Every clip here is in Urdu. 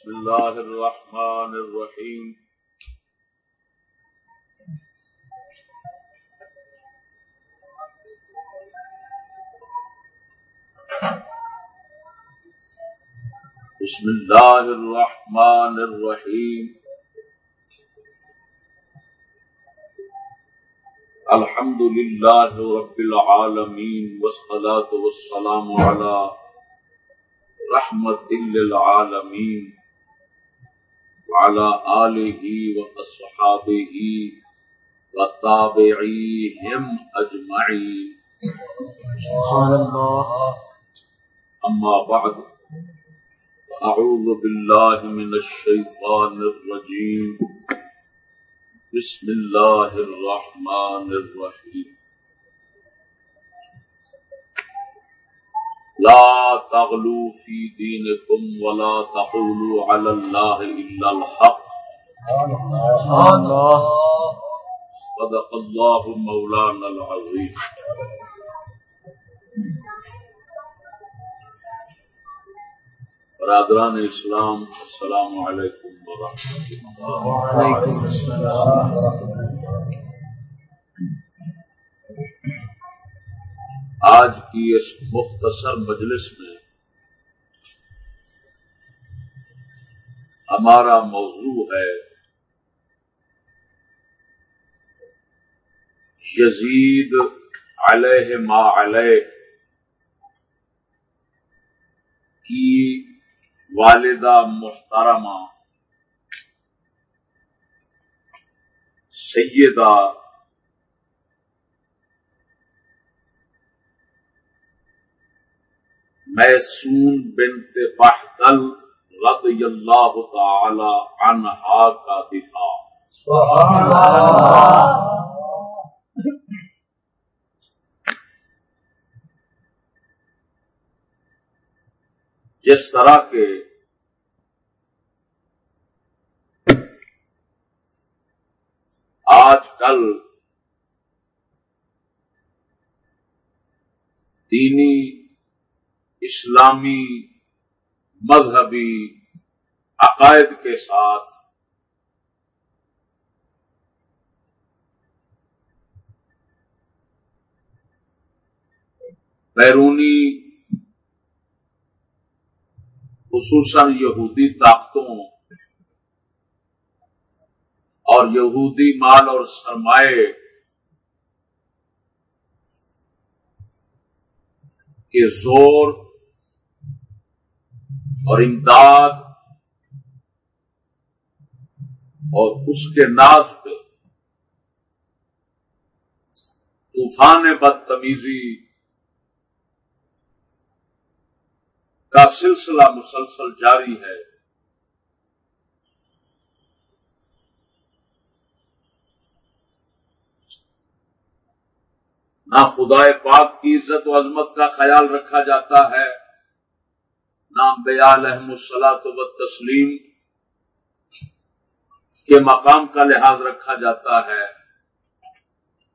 بسم الله الرحمن الرحيم بسم الله الرحمن الرحيم الحمد لله رب العالمين والصلاة والسلام على رحمة للعالمين وعلى آله وأصحابه وتابعيهم أجمعين. سبحان الله. أما بعد فأعوذ بالله من الشيطان الرجيم. بسم الله الرحمن الرحيم. لا تغلوا في دينكم ولا تقولوا على الله إلا الحق. سبحان الله صدق الله مولانا العظيم برادران اسلام، السلام علیکم ورحمۃ اللہ وعليكم السلام. آج کی اس مختصر مجلس میں ہمارا موضوع ہے یزید علیہ ما علیہ کی والدہ محترمہ سیدہ میسون بنت بحتل رضی اللہ تعالی عنہا کا دفاع۔ سبحان جس طرح کے آج کل دینی اسلامی مذہبی عقائد کے ساتھ بیرونی خصوصاً یہودی طاقتوں اور یہودی مال اور سرمایہ کے زور اور امداد اور اس کے ناز پہ طوفان بدتمیزی کا سلسلہ مسلسل جاری ہے۔ نہ خدا پاک کی عزت و عظمت کا خیال رکھا جاتا ہے۔ نہ بیال احمد و تسلیم کے مقام کا لحاظ رکھا جاتا ہے۔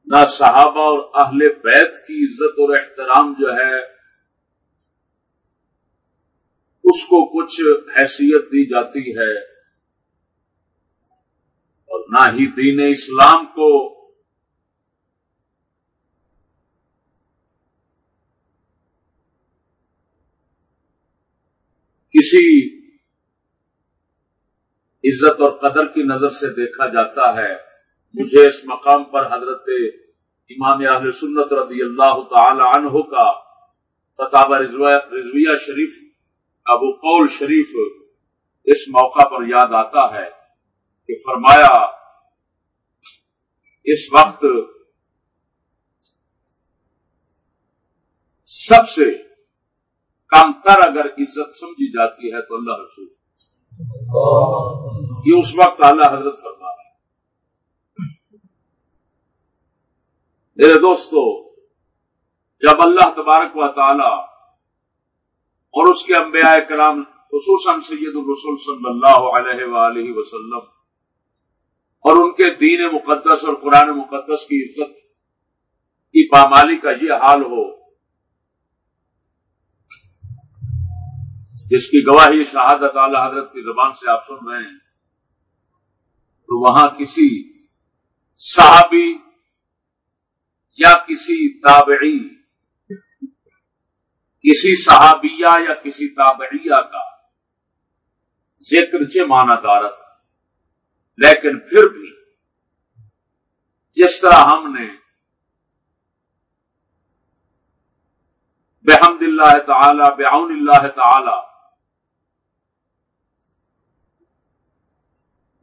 نہ صحابہ اور اہل بیت کی عزت اور احترام جو ہے، اس کو کچھ حیثیت دی جاتی ہے۔ اور نہ ہی دین اسلام کو کسی عزت اور قدر کی نظر سے دیکھا جاتا ہے۔ مجھے اس مقام پر حضرت امام اہل سنت رضی اللہ تعالی عنہ کا کتابہ رضویہ شریف، ابو قول شریف اس موقع پر یاد آتا ہے کہ فرمایا، اس وقت سب سے کم تر اگر عزت سمجھی جاتی ہے تو اللہ رسول یہ اس وقت اعلی حضرت فرما رہے میرے دوستو، جب اللہ تبارک و تعالی اور اس کے انبیاء کرام، خصوصاً سید الرسول صلی اللہ علیہ وآلہ وسلم، اور ان کے دین مقدس اور قرآن مقدس کی عزت کی پامالی کا یہ حال ہو جس کی گواہی شہادت اعلی حضرت کی زبان سے آپ سن رہے ہیں، تو وہاں کسی صحابی یا کسی تابعی، کسی صحابیہ یا کسی تابعیہ کا ذکر چ مانا دارت لیکن پھر بھی جس طرح ہم نے بحمد اللہ تعالی، بعون اللہ تعالی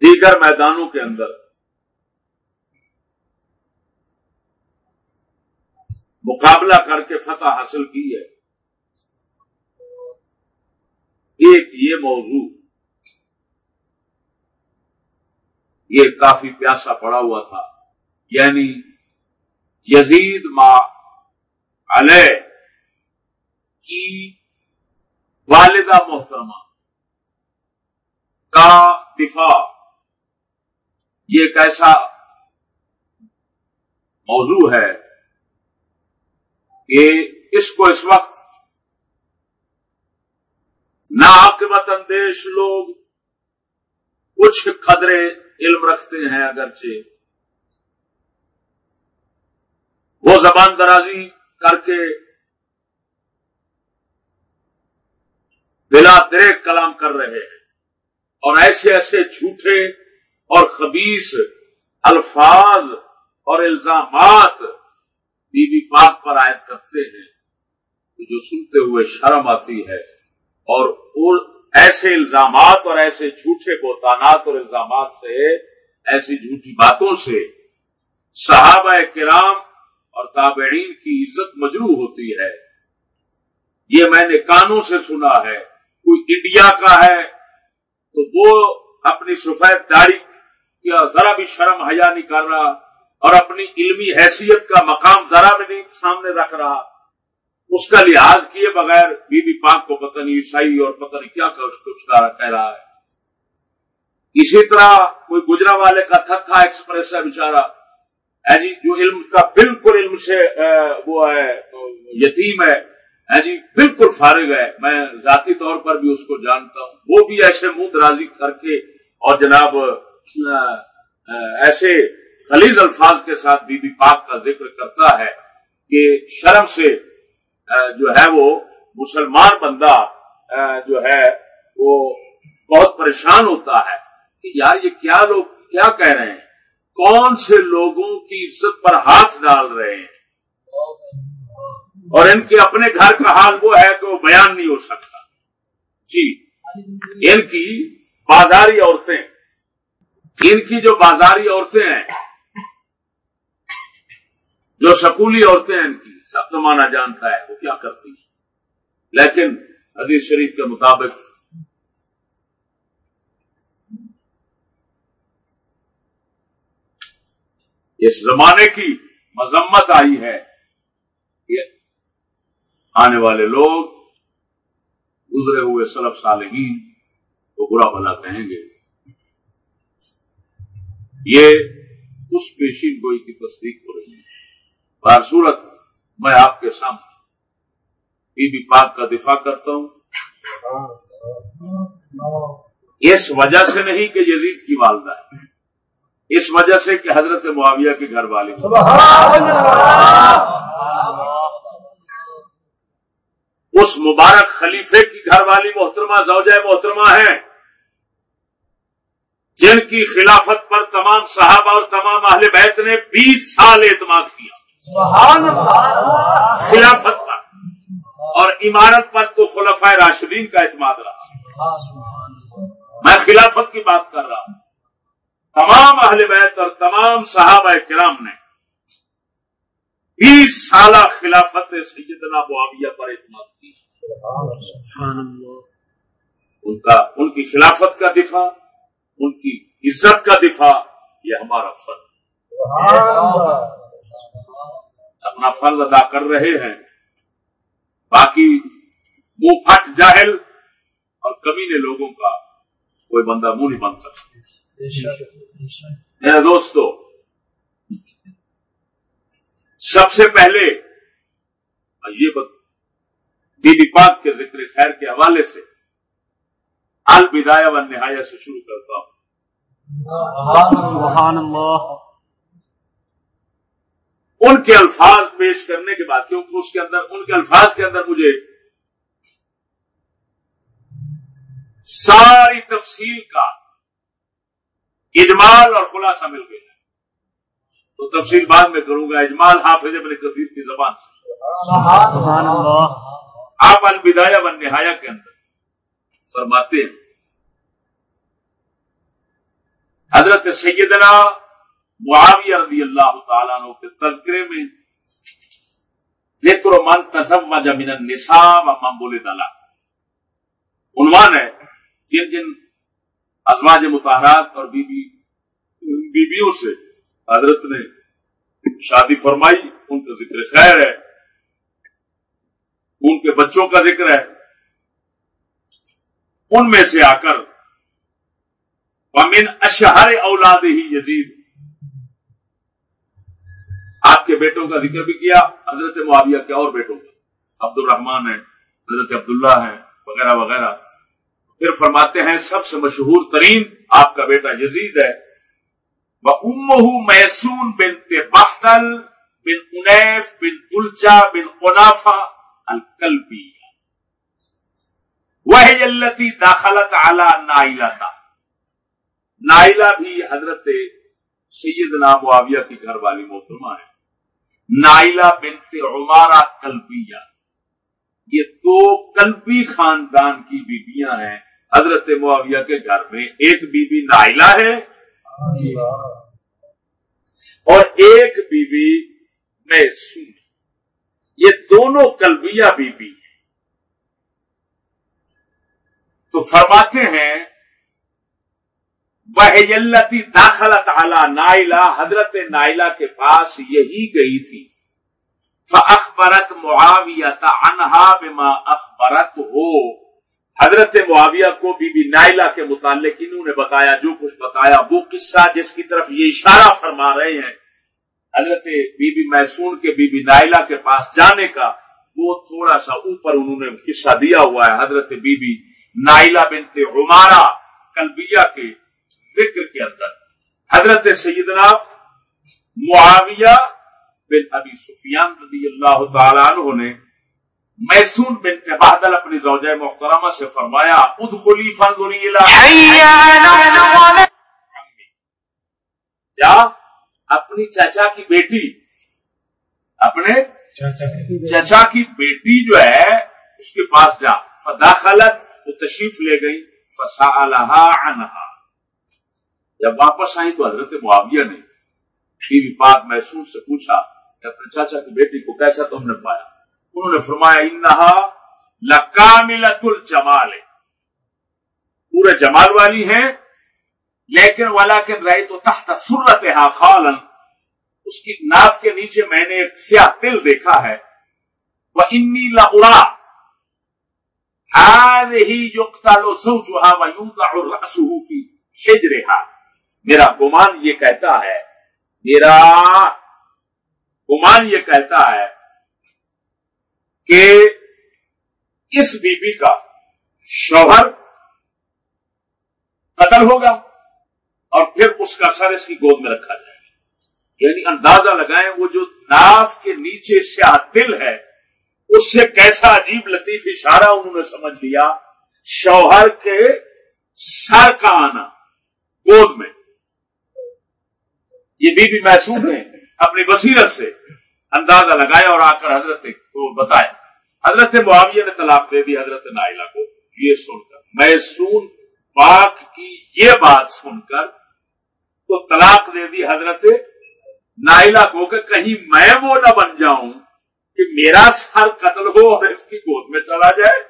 دیگر میدانوں کے اندر۔ مقابلہ کر کے فتح حاصل کی ہے۔ ایک یہ موضوع۔ یہ کافی پیاسا پڑا ہوا تھا۔ یعنی یزید ما علیہ کی والدہ محترمہ کا دفاع۔ یہ ایک ایسا موضوع ہے کہ اس کو اس وقت ناقبت اندیش لوگ کچھ قدرے علم رکھتے ہیں اگرچہ۔ وہ زبان درازی کر کے بلا دریک کلام کر رہے ہیں اور ایسے ایسے جھوٹے اور خبیص الفاظ اور الزامات بی بی پاک پر عائد کرتے ہیں جو سنتے ہوئے شرم آتی ہے اور ایسے الزامات اور ایسے جھوٹے بوتانات اور الزامات سے، ایسی جھوٹی باتوں سے صحابہ کرام اور تابعین کی عزت مجروح ہوتی ہے۔ یہ میں نے کانوں سے سنا ہے، کوئی انڈیا کا ہے تو وہ اپنی سفید داڑھی کا ذرا بھی شرم حیا نہیں کر رہا اور اپنی علمی حیثیت کا مقام ذرا بھی نہیں سامنے رکھ رہا، اس کا لحاظ کیے بغیر بی بی پاک کو پتہ نہیں عیسائی اور پتہ نہیں کیا کہہ رہا ہے۔ اسی طرح کوئی گجرا والے کا تھا ایکسپریس ہے بےچارا جی جو علم کا بالکل علم سے وہ ہے، یتیم ہے جی بالکل فارغ ہے۔ میں ذاتی طور پر بھی اس کو جانتا ہوں۔ وہ بھی ایسے منہ درازی کر کے اور جناب ایسے خلیز الفاظ کے ساتھ بی بی پاک کا ذکر کرتا ہے کہ شرم سے جو ہے وہ مسلمان بندہ جو ہے وہ بہت پریشان ہوتا ہے کہ یار یہ کیا لوگ، کیا کہہ رہے ہیں؟ کون سے لوگوں کی عزت پر ہاتھ ڈال رہے ہیں؟ اور ان کے اپنے گھر کا حال وہ ہے کہ وہ بیان نہیں ہو سکتا۔ جی ان کی بازاری عورتیں ان کی جو بازاری عورتیں ہیں، جو سکولی عورتیں ہیں ان کی، سب تو مانا جانتا ہے، وہ کیا کرتی ہیں؟ لیکن حدیث شریف کے مطابق، اس زمانے کی مذمت آئی ہے آنے والے لوگ گزرے ہوئے سلف صالحین کو برا بھلا کہیں گے۔ یہ اس پیشین گوئی کی تصدیق ہو رہی ہے۔ بار صورت میں آپ کے سامنے بی بی پاک کا دفاع کرتا ہوں۔ اس وجہ سے نہیں کہ یزید کی والدہ ہے۔ اس وجہ سے کہ حضرت معاویہ کے گھر والی اس مبارک خلیفے کی گھر والی محترمہ، زوجہ محترمہ ہیں۔ جن کی خلافت پر تمام صحابہ اور تمام اہل بیت نے بیس سال اعتماد کیا۔ خلافت پر۔ اور عمارت پر تو خلفۂ راشدین کا اعتماد رہا۔ میں خلافت کی بات کر رہا ہوں۔ تمام اہل بیت اور تمام صحابہ کرام نے بیس سالہ خلافت سیدنا معاویہ پر اعتماد کیا۔ ان کا ان کی خلافت کا دفاع۔ ان کی عزت کا دفاع، یہ ہمارا فرض اپنا فرض ادا کر رہے ہیں۔ باقی منہ پھٹ جاہل اور کمینے لوگوں کا کوئی بندہ منہ نہیں بن سکتا۔ میرے دوستو، سب سے پہلے یہ بی بی پاک کے ذکر خیر کے حوالے سے البدایہ و نہایت سے شروع کرتا ہوں۔ سبحان اللہ۔ ان کے الفاظ پیش کرنے کے بعد کیونکہ اس کے اندر ان کے الفاظ کے اندر مجھے ساری تفصیل کا اجمال اور خلاصہ مل گیا۔ تو تفصیل بعد میں کروں گا اجمال حافظ ابن کثیر کی زبان سے۔ آپ البدایہ و نہایا کے اندر فرماتے ہیں۔ حضرت سیدنا معاویہ رضی اللہ تعالیٰ عنہ کے تذکرے میں ذکر و من تزوج من النساء و من بولد له۔ عنوان ہے جن جن ازواج متحرات اور بی بی بیویوں سے حضرت نے شادی فرمائی، ان کا ذکر خیر ہے، ان کے بچوں کا ذکر ہے۔ ان میں سے آ کر ومن اشہر اولاد ہی یزید۔ آپ کے بیٹوں کا ذکر بھی کیا، حضرت معاویہ کے اور بیٹوں کا۔ عبد الرحمان ہے حضرت عبداللہ ہے وغیرہ وغیرہ۔ پھر فرماتے ہیں، سب سے مشہور ترین آپ کا بیٹا یزید ہے۔ وہ ام میسون بن بختل بن انیف بن الجا بن قنافا الکلبی وہ التی داخلت اعلی نائلہ نائلہ بھی حضرت سیدنا معاویہ کی گھر والی محترمہ ہے۔ نائلہ بنت عمارہ کلبیہ۔ یہ دو کلبی خاندان کی بیویاں ہیں۔ حضرت معاویہ کے گھر میں ایک بی بی نائلہ ہے۔ اور ایک بی بی محسوم یہ دونوں کلبیہ بی بی ہیں۔ تو فرماتے ہیں بحلتی داخلت اعلی نائلہ حضرت نائلہ کے پاس یہی گئی تھی۔ فخبرت معاویت انہا بما اخبرت ہو حضرت معاویہ کو بی بی نائلہ کے متعلق انہوں نے بتایا، جو کچھ بتایا، وہ قصہ جس کی طرف یہ اشارہ فرما رہے ہیں، حضرت بی بی محسون کے بی بی نائلہ کے پاس جانے کا، وہ تھوڑا سا اوپر انہوں نے قصہ دیا ہوا ہے۔ حضرت بی بی نائلہ بنت عمارہ کلبیہ کے ذکر کے اندر۔ حضرت سیدنا معاویہ بن ابی سفیان رضی اللہ تعالیٰ عنہ نے میسون بن بادل اپنی زوجہ محترمہ سے فرمایا ادخلی فانظری جا اپنی چچا کی بیٹی اپنے چچا کی بیٹی۔ جو ہے اس کے پاس جا۔ فداخلت وہ تشریف لے گئی۔ فسا عنہا۔ جب واپس آئی تو حضرت معاویہ نے بیوی پاک محسوس سے پوچھا کہ اپنے چاچا کی بیٹی کو کیسا تم نے پایا؟ انہوں نے فرمایا، انہا لکاملت الجمال پورے جمال والی ہیں، لیکن والا کے رہی تو تحت سرت خالن۔ اس کی ناف کے نیچے میں نے ایک سیاہ تل دیکھا ہے۔ وہ انی لا هذه يقتل زوجها ويوضع رأسه في حجرها میرا گمان یہ کہتا ہے، میرا گمان یہ کہتا ہے کہ اس بی بی کا شوہر قتل ہوگا اور پھر اس کا سر اس کی گود میں رکھا جائے گا۔ یعنی اندازہ لگائیں، وہ جو ناف کے نیچے سیاہ دل ہے، اس سے کیسا عجیب لطیف اشارہ انہوں نے سمجھ لیا، شوہر کے سر کا آنا، گود میں۔ یہ بی بی محسوس نے اپنی بصیرت سے اندازہ لگایا اور آ کر حضرت کو بتایا۔ حضرت معاویہ نے طلاق دے دی، حضرت نائلہ کو۔ یہ سن کر محسون پاک کی یہ بات سن کر تو طلاق دے دی حضرت نائلہ کو کہ کہیں میں وہ نہ بن جاؤں کہ میرا سر قتل ہو اور اس کی گود میں چلا جائے۔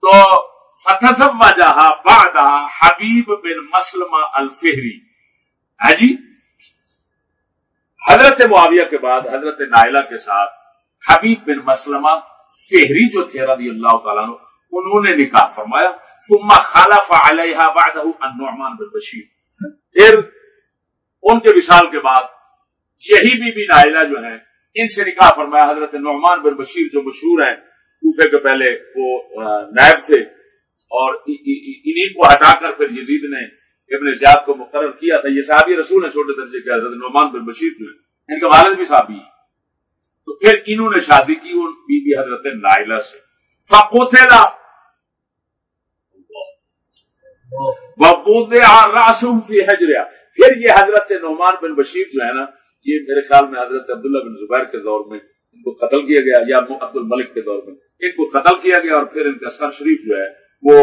تو فتح وجہ بعد حبیب بن مسلمہ الفہری۔ ہے جی؟ حضرت معاویہ کے بعد حضرت نائلہ کے ساتھ حبیب بن مسلمہ فہری جو تھے رضی اللہ تعالیٰ انہوں نے نکاح فرمایا۔ ثم خالف علیہ بعدہ النعمان بن بشیر۔ پھر ان کے وصال کے بعد یہی بی بی نائلہ جو ہیں، ان سے نکاح فرمایا۔ حضرت نعمان بن بشیر جو مشہور ہیں، کوفے کے پہلے وہ نائب تھے اور انہیں کو ہٹا کر پھر یزید نے ابن زیاد کو مقرر کیا تھا، یہ صحابی رسول ہے چھوٹے درجے کے حضرت نعمان بن بشیر جو ہے ان کا والد بھی صحابی ہے تو پھر انہوں نے شادی کی ان بی بی حضرت نائلہ سے۔ فقوتلا راسم فی حجریا پھر یہ حضرت نعمان بن بشیر جو ہے نا، یہ میرے خیال میں حضرت عبداللہ بن زبیر کے دور میں ان کو قتل کیا گیا، یا عبد الملک کے دور میں ان کو قتل کیا گیا اور پھر ان کا سر شریف جو ہے، وہ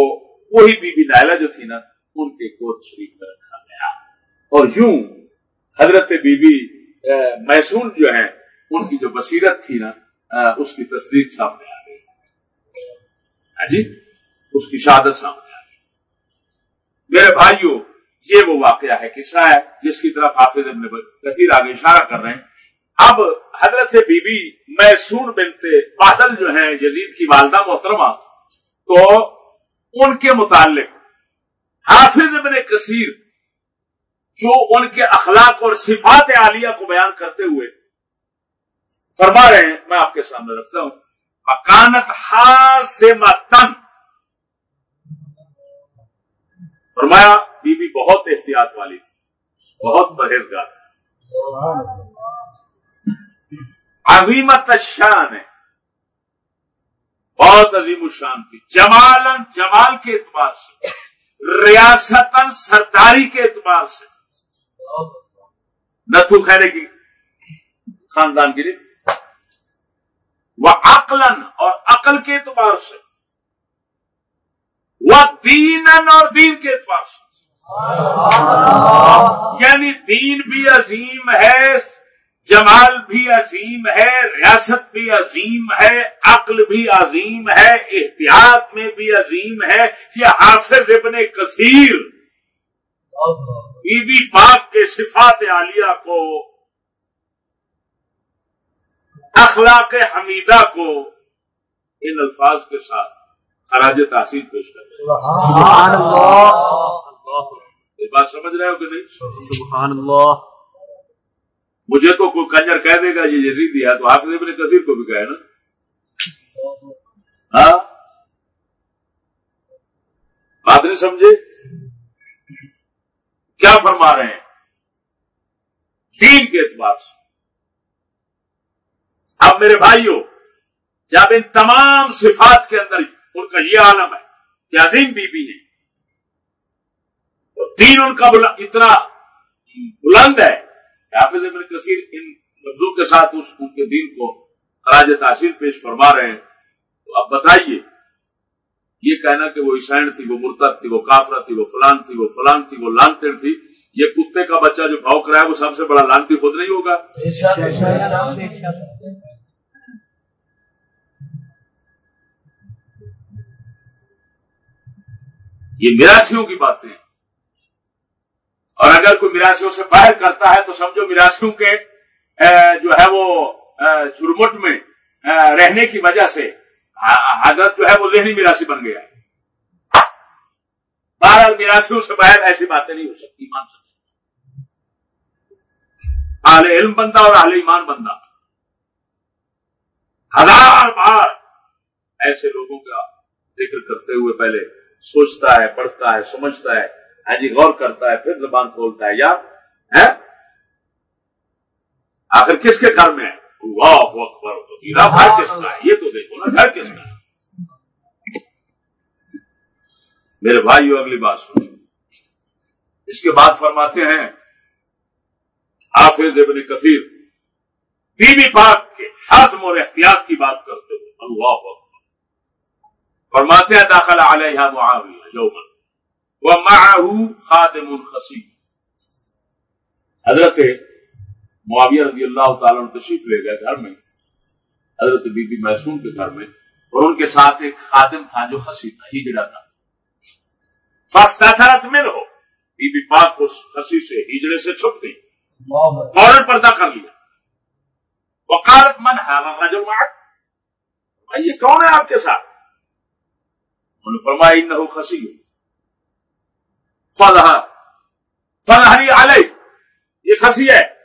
وہی بی بی نائلہ جو تھی نا ان کے کوت شریف میں رکھا گیا۔ اور یوں حضرت بی بی محسون جو ہیں، ان کی جو بصیرت تھی نا اس کی تصدیق سامنے آ گئی۔ ہاں جی؟ اس کی شہادت سامنے آ گئی۔ میرے بھائیوں یہ وہ واقعہ ہے، قصہ ہے، جس کی طرف حافظ ابن کثیر آگے اشارہ کر رہے ہیں۔ اب حضرت بی بی محسون بنتے بادل جو ہیں، یزید کی والدہ محترمہ، تو ان کے متعلق حافظ ابن کثیر، جو ان کے اخلاق اور صفات عالیہ کو بیان کرتے ہوئے فرما رہے ہیں، میں آپ کے سامنے رکھتا ہوں مکانت سے متن فرمایا بی بی بہت احتیاط والی تھی، بہت پرہیزگار۔ عظیمت شان ہے۔ بہت عظیم الشان تھی۔ جمال جمال کے اعتبار سے۔ ریاست سرداری کے اعتبار سے۔ نتھو خیرے کی خاندان کی وہ عقل اور عقل کے اعتبار سے۔ وہ دین اور دین کے اعتبار سے۔ یعنی دین بھی عظیم ہے جمال بھی عظیم ہے ریاست بھی عظیم ہے عقل بھی عظیم ہے احتیاط میں بھی عظیم ہے۔ یہ حافظ ابن کثیر بی بی پاک کے صفات عالیہ کو اخلاق حمیدہ کو ان الفاظ کے ساتھ خراج تاثیر پیش کر بات سمجھ رہے ہو کہ نہیں؟ سبحان اللہ۔ مجھے تو کوئی کنجر کہہ دے گا، یہ یزیدی ہے، تو حافظ ابن کثیر کو بھی کہے نا۔ ہاں؟ بات نہیں سمجھے؟ کیا فرما رہے ہیں؟ دین کے اعتبار سے۔ اب میرے بھائیوں، جب ان تمام صفات کے اندر ان کا یہ عالم ہے کہ عظیم بی بی ہے تو دین ان کا اتنا بلند ہے حافظ ابن کثیر ان لفظوں کے ساتھ اس ان کے دین کو خراج تاثیر پیش فرما رہے ہیں۔ تو اب بتائیے، یہ کہنا کہ وہ عیسائن تھی، وہ مرتب تھی، وہ کافرہ تھی، وہ فلان تھی، وہ فلان تھی، وہ لانتر تھی، یہ کتے کا بچہ جو بھاؤ کرا ہے وہ سب سے بڑا لانتی خود نہیں ہوگا؟ یہ میراسیوں کی باتیں ہیں۔ اور اگر کوئی میراسیوں سے باہر کرتا ہے تو سمجھو میراسیوں کے جو ہے وہ چرمٹ میں رہنے کی وجہ سے حضرت جو ہے وہ ذہنی میراسی بن گیا۔ ہے بہرحال میراسیوں سے باہر ایسی باتیں نہیں ہو سکتی مان سکتی اہل علم بندہ اور اہل ایمان بندہ۔ ہزار بار ایسے لوگوں کا ذکر کرتے ہوئے پہلے سوچتا ہے، پڑھتا ہے، سمجھتا ہے۔ ہاں جی غور کرتا ہے پھر زبان کھولتا ہے یا آخر کس کے گھر میں؟ گھر کس کا ہے؟ یہ تو دیکھو نا گھر کس کا ہے؟ میرے بھائی اگلی بات سنیں اس کے بعد فرماتے ہیں حافظ ابن کثیر بی بی پاک کے حزم اور احتیاط کی بات کرتے ہوئے اللہ فرماتے ہیں داخلہ علیہ معاویہ یومن خادم الخسی حضرت معاویہ رضی اللہ تعالیٰ تشریف لے گئے گھر میں، حضرت بی بی محسوم کے گھر میں، اور ان کے ساتھ ایک خادم تھا جو خسی تھا، ہجڑا تھا۔ فستا میں رہو بی بی پاک اس خسی سے ہجڑے سے چھپ گئی۔ فوراً پردہ کر لیا۔ وکالت من ہے جو یہ کون ہے آپ کے ساتھ؟ انہوں نے فرمایا نہ خسی ہو فظهر فظهري عليه یہ خسی ہے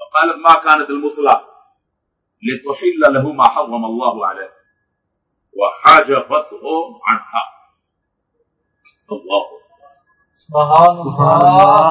فقالت ما كانت المصلا لتحل له ما حرم الله عليه. وحاجبته عنها. الله. سبحان الله.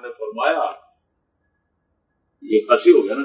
نے فرمایا. یہ خسی ہو گیا نا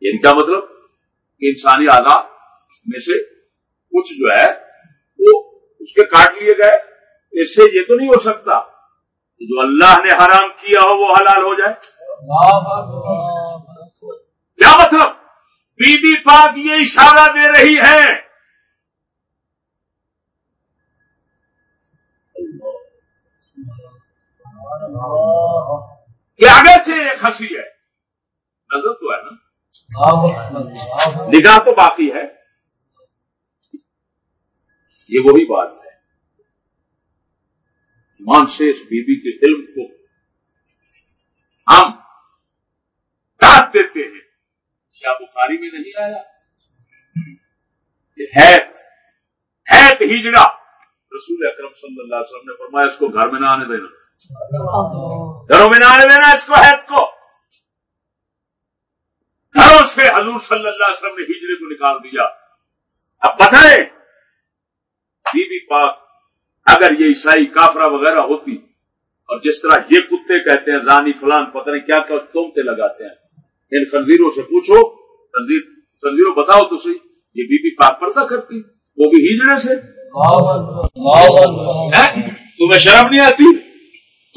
یعنی کیا مطلب؟ کہ انسانی آداب میں سے کچھ جو ہے وہ اس کے کاٹ لیے گئے۔ اس سے یہ تو نہیں ہو سکتا کہ جو اللہ نے حرام کیا ہو وہ حلال ہو جائے۔ کیا مطلب؟ بی بی پاک یہ اشارہ دے رہی ہے۔ کیا اگرچہ ایک ہنسی ہے۔ نظر تو ہے نا۔ نگاہ تو باقی ہے۔ یہ وہی بات ہے۔ ایمان سے اس بیوی کے علم کو ہم داد دیتے ہیں۔ کیا بخاری میں نہیں آیا؟ ہے ہے ہجڑا رسول اکرم صلی اللہ علیہ وسلم نے فرمایا اس کو گھر میں نہ آنے دینا۔ گھروں میں نہ آنے دینا اس کو حید کو۔ گھروں سے حضور صلی اللہ علیہ وسلم نے ہجڑے کو نکال دیا۔ اب بتائیں، بی بی پاک، اگر یہ عیسائی کافرا وغیرہ ہوتی، اور جس طرح یہ کتے کہتے ہیں، زانی فلان، پتہ نہیں کیا کیا تومتے لگاتے ہیں۔ ان خنزیروں سے پوچھو، خنزیر، خنزیروں بتاؤ تو صحیح، یہ بی بی پاک پردہ کرتی، وہ بھی ہجڑے سے۔ تمہیں شرم نہیں آتی؟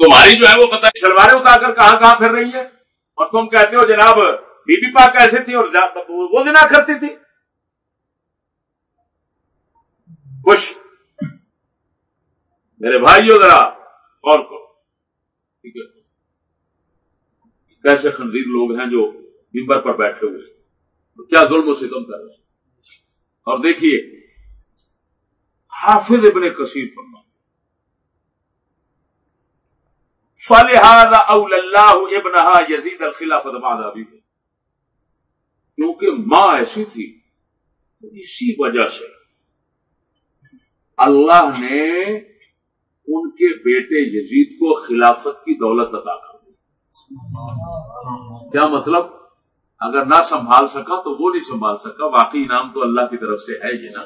تمہاری جو ہے وہ پتہ شلواریں اتار کر کہاں کہاں پھر رہی ہے اور تم کہتے ہو، جناب بی بی پاک ایسے تھی اور وہ جنا کرتی تھی۔ خوش۔ میرے بھائیو ذرا اور کو ٹھیک ہے۔ کیسے خنزیر لوگ ہیں جو ممبر پر بیٹھے ہوئے کیا ظلم و ستم کر رہے ہیں۔ اور دیکھیے، حافظ ابن کثیر فرما فلحاد اول اللہ ابن یزید الخلافت بعد ابھی کیونکہ ماں ایسی تھی اسی وجہ سے اللہ نے ان کے بیٹے یزید کو خلافت کی دولت عطا کر دی۔ کیا مطلب؟ اگر نہ سنبھال سکا تو وہ نہیں سنبھال سکا باقی انعام تو اللہ کی طرف سے ہے ہی نا۔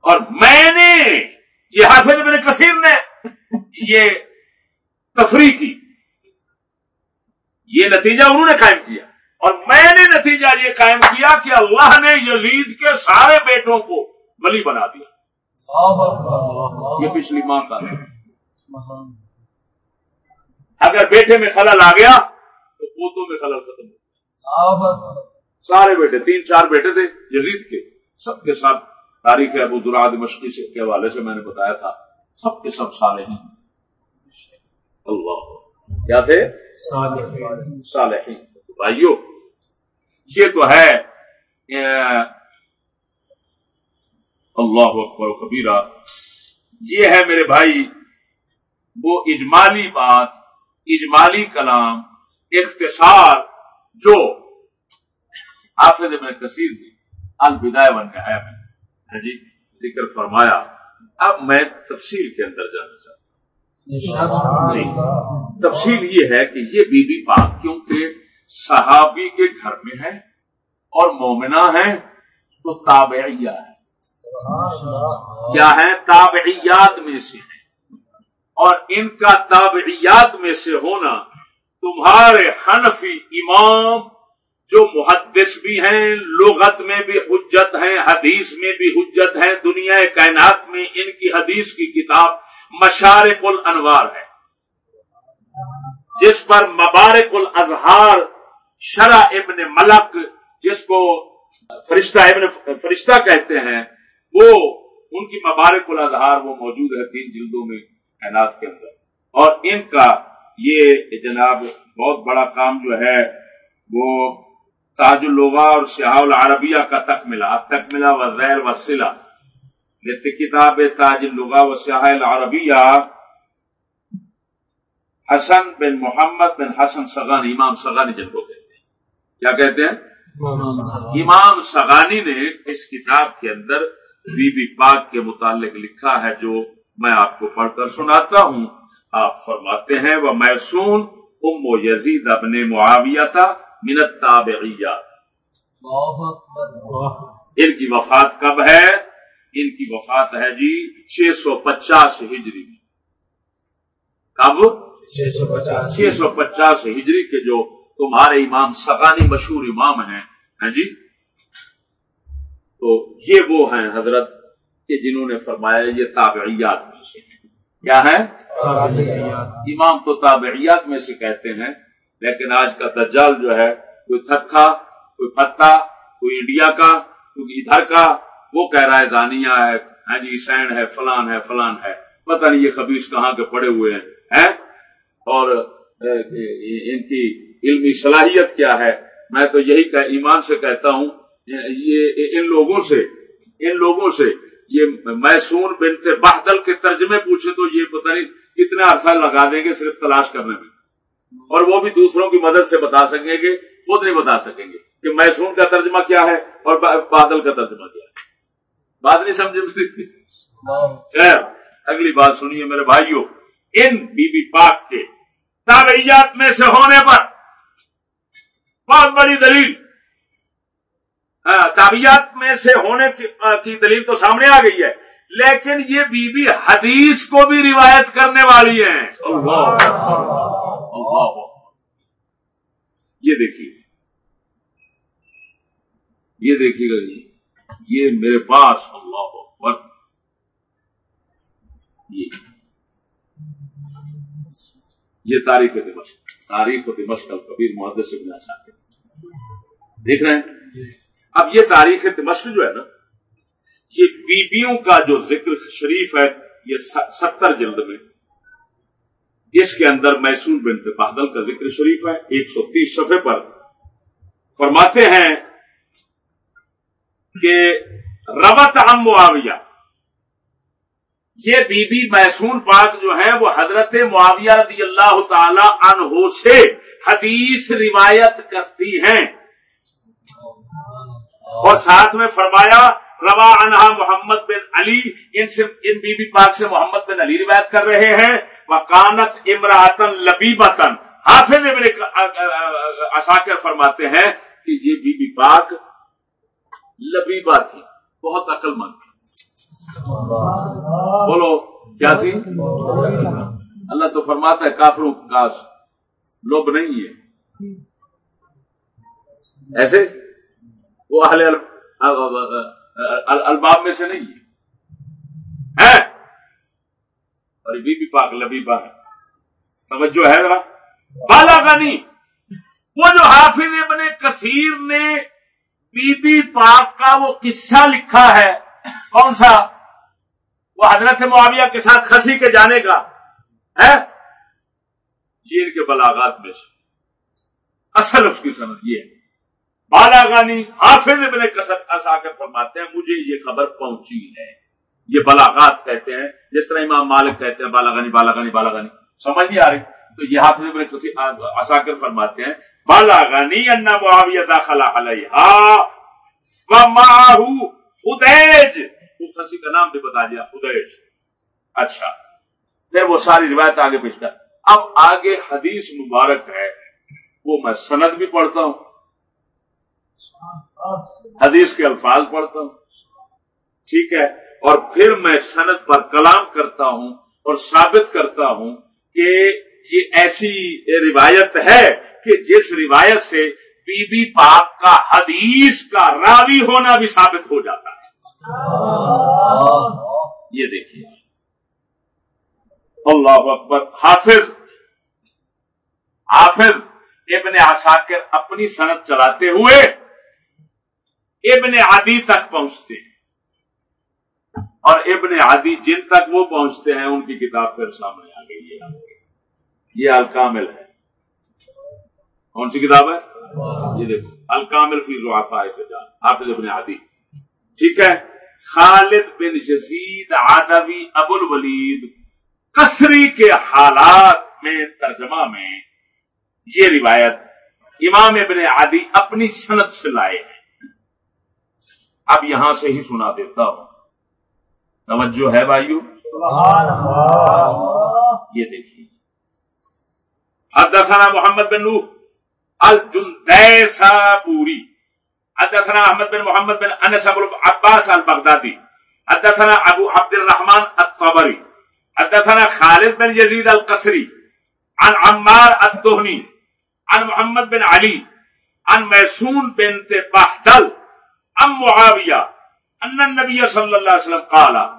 اور میں نے، یہ حافظ ابن کثیر نے یہ تفریح کی۔ یہ نتیجہ انہوں نے قائم کیا۔ اور میں نے نتیجہ یہ قائم کیا کہ اللہ نے یزید کے سارے بیٹوں کو بلی بنا دیا یہ پچھلی ماں کا اگر بیٹے میں خلل آ گیا تو پوتوں میں خلل ختم ہو سارے بیٹے تین چار بیٹے تھے یزید کے۔ سب کے ساتھ تاریخ ابو ذرا مشقی سے کے حوالے سے میں نے بتایا تھا۔ سب کے سب سالے ہیں اللہ کیا تھے صالحین۔ بھائیو یہ تو ہے اللہ اکبر کبیرہ۔ یہ ہے میرے بھائی وہ اجمالی بات اجمالی کلام اختصار جو حافظ میں کثیر بھی الوداع بن کا ہے۔ میں جی ذکر فرمایا۔ اب میں تفصیل کے اندر جانا جی۔ تفصیل یہ ہے کہ یہ بی بی پاک کیونکہ صحابی کے گھر میں ہے اور مومنہ ہے تو تابعیہ ہے کیا ہے تابعیات میں سے ہے اور ان کا تابعیات میں سے ہونا تمہارے حنفی امام جو محدث بھی ہیں، لغت میں بھی حجت ہیں، حدیث میں بھی حجت ہیں، دنیا کائنات میں ان کی حدیث کی کتاب مشارق الانوار ہے۔ جس پر مبارک الاظہار شرع ابن ملک، جس کو فرشتہ ابن فرشتہ کہتے ہیں، وہ ان کی مبارک الاظہار وہ موجود ہے تین جلدوں میں کائنات کے اندر۔ اور ان کا یہ جناب بہت بڑا کام جو ہے، وہ تاج الغا اور سیاح العربیہ کا تک ملا۔ تک ملا و زیر و سلا کتاب تاج الغا و سیاح العربیہ حسن بن محمد بن حسن سغانی امام سغانی جن کو کہتے ہیں۔ کیا کہتے ہیں؟ امام سغانی نے اس کتاب کے اندر بی بی پاک کے متعلق لکھا ہے جو میں آپ کو پڑھ کر سناتا ہوں۔ آپ فرماتے ہیں وہ میسون ام و یزید ابن معاویہ تھا منت تابعیہ ان کی وفات کب ہے؟ ان کی وفات ہے جی چھ سو پچاس ہجری میں۔ کب؟ چھ سو پچاس۔ ہجری کے جو تمہارے امام سغانی مشہور امام ہیں ہیں جی؟ تو یہ وہ ہیں حضرت کہ جنہوں نے فرمایا یہ تابعیات میں سے ہیں۔ کیا ہے امام تو تابعیات میں سے کہتے ہیں لیکن آج کا دجال جو ہے کوئی تھکا کوئی پتا کوئی انڈیا کا کوئی ادھر کا وہ کہہ رہا ہے زانیہ ہے ہاں جی سین ہے، فلان ہے فلان ہے۔ پتہ نہیں یہ خبیص کہاں کے پڑے ہوئے ہیں اور ان کی علمی صلاحیت کیا ہے؟ میں تو یہی کہ ایمان سے کہتا ہوں، یہ ان لوگوں سے، ان لوگوں سے، یہ میسون بنتے بہدل کے ترجمے پوچھے تو یہ پتہ نہیں کتنا عرصہ لگا دیں گے صرف تلاش کرنے میں۔ اور وہ بھی دوسروں کی مدد سے بتا سکیں گے، خود نہیں بتا سکیں گے کہ میسون کا ترجمہ کیا ہے اور بادل کا ترجمہ کیا ہے۔ بات نہیں سمجھے خیر، اگلی بات سنیے میرے بھائیوں ان بی بی پاک کے تابعیات میں سے ہونے پر بہت بڑی دلیل ہاں، تابعیات میں سے ہونے کی دلیل تو سامنے آ گئی ہے، لیکن یہ بی بی حدیث کو بھی روایت کرنے والی ہیں۔ اللہ اللہ یہ دیکھیے۔ یہ دیکھیے گا جی۔ یہ میرے پاس اللہ اکبر۔ یہ۔ یہ تاریخ دمشق، تاریخ و دمشق القبیر محدث ابن اساکر دیکھ رہے ہیں؟ اب یہ تاریخ دمشق جو ہے نا، یہ بیبیوں کا جو ذکر شریف ہے، یہ ستر جلد میں اس کے اندر میسور بنت بہدل کا ذکر شریف ہے، ایک سو تیس صفحے پر۔ فرماتے ہیں کہ روت ہم معاویہ۔ یہ بی بی محسون پاک جو ہے وہ حضرت معاویہ رضی اللہ تعالی عنہ سے حدیث روایت کرتی ہیں۔ اور ساتھ میں فرمایا، روا انہا محمد بن علی، ان سے، ان بی بی پاک سے محمد بن علی روایت کر رہے ہیں۔ وکانت امراطن لبیبتن۔ حافظ ابن اثاکر فرماتے ہیں کہ یہ بی بی پاک لبیبا تھی، بہت عقل مند تھی۔ بولو، کیا تھی؟ اللہ تو فرماتا ہے، کافروں کا لوب نہیں ہے ایسے؟ وہ اہل الباب میں سے نہیں ہے اور بی بی پاک لبیبا ہے۔ توجہ ہے ذرا۔ بالا گانی وہ جو حافظ ابن کثیر نے بی بی پاک کا وہ قصہ لکھا ہے۔ کون سا؟ وہ حضرت معاویہ کے ساتھ خسی کے جانے کا۔ ہے یہ ان کے بلاغات میں سے۔ اصل اس کی سمجھ یہ ہے۔ بالاغانی حافظ ابن کسر فرماتے ہیں، مجھے یہ خبر پہنچی ہے۔ یہ بلاغات کہتے ہیں، جس طرح امام مالک کہتے ہیں بالاغانی بالاغانی بالاغانی سمجھ نہیں آ رہی؟ تو یہ حافظ ابن اثاکر فرماتے ہیں بالاغانی انا معاویہ داخلہ علیہ خدیج. خسی کا نام بھی بتا دیا خدیش اچھا پھر وہ ساری روایت آگے پیش کر اب آگے حدیث مبارک ہے، وہ میں سند بھی پڑھتا ہوں، حدیث کے الفاظ پڑھتا ہوں، ٹھیک ہے؟ اور پھر میں سند پر کلام کرتا ہوں اور ثابت کرتا ہوں کہ یہ ایسی روایت ہے کہ جس روایت سے بی بی پاک کا حدیث کا راوی ہونا بھی ثابت ہو جاتا ہے۔ یہ دیکھیے۔ اللہ اکبر۔ حافظ حافظ ابن عساکر اپنی صنعت چلاتے ہوئے ابن عادی تک پہنچتے ہیں۔ اور ابن عادی جن تک وہ پہنچتے ہیں، ان کی کتاب پھر سامنے آ گئی ہے۔ یہ الکامل ہے۔ کون سی کتاب ہے؟ یہ دیکھو الکامل فی حافظ ابن عادی ٹھیک ہے؟ خالد بن یزید آدوی ابو الولید کسری کے حالات میں ترجمہ میں یہ روایت امام ابن عادی اپنی صنعت سے لائے ہیں۔ اب یہاں سے ہی سنا دیتا ہوں۔ توجہ ہے بھائیو؟ یہ دیکھیے۔ حدثنا محمد بن نوح الجندیسابوری حدثنا احمد بن محمد بن انس ابو عباس البغدادي حدثنا ابو عبد الرحمن الطبري حدثنا خالد بن يزيد القصري عن عمار الدهني عن محمد بن علي عن ميسون بنت بحدل عن معاوية أن النبي صلى الله عليه وسلم قال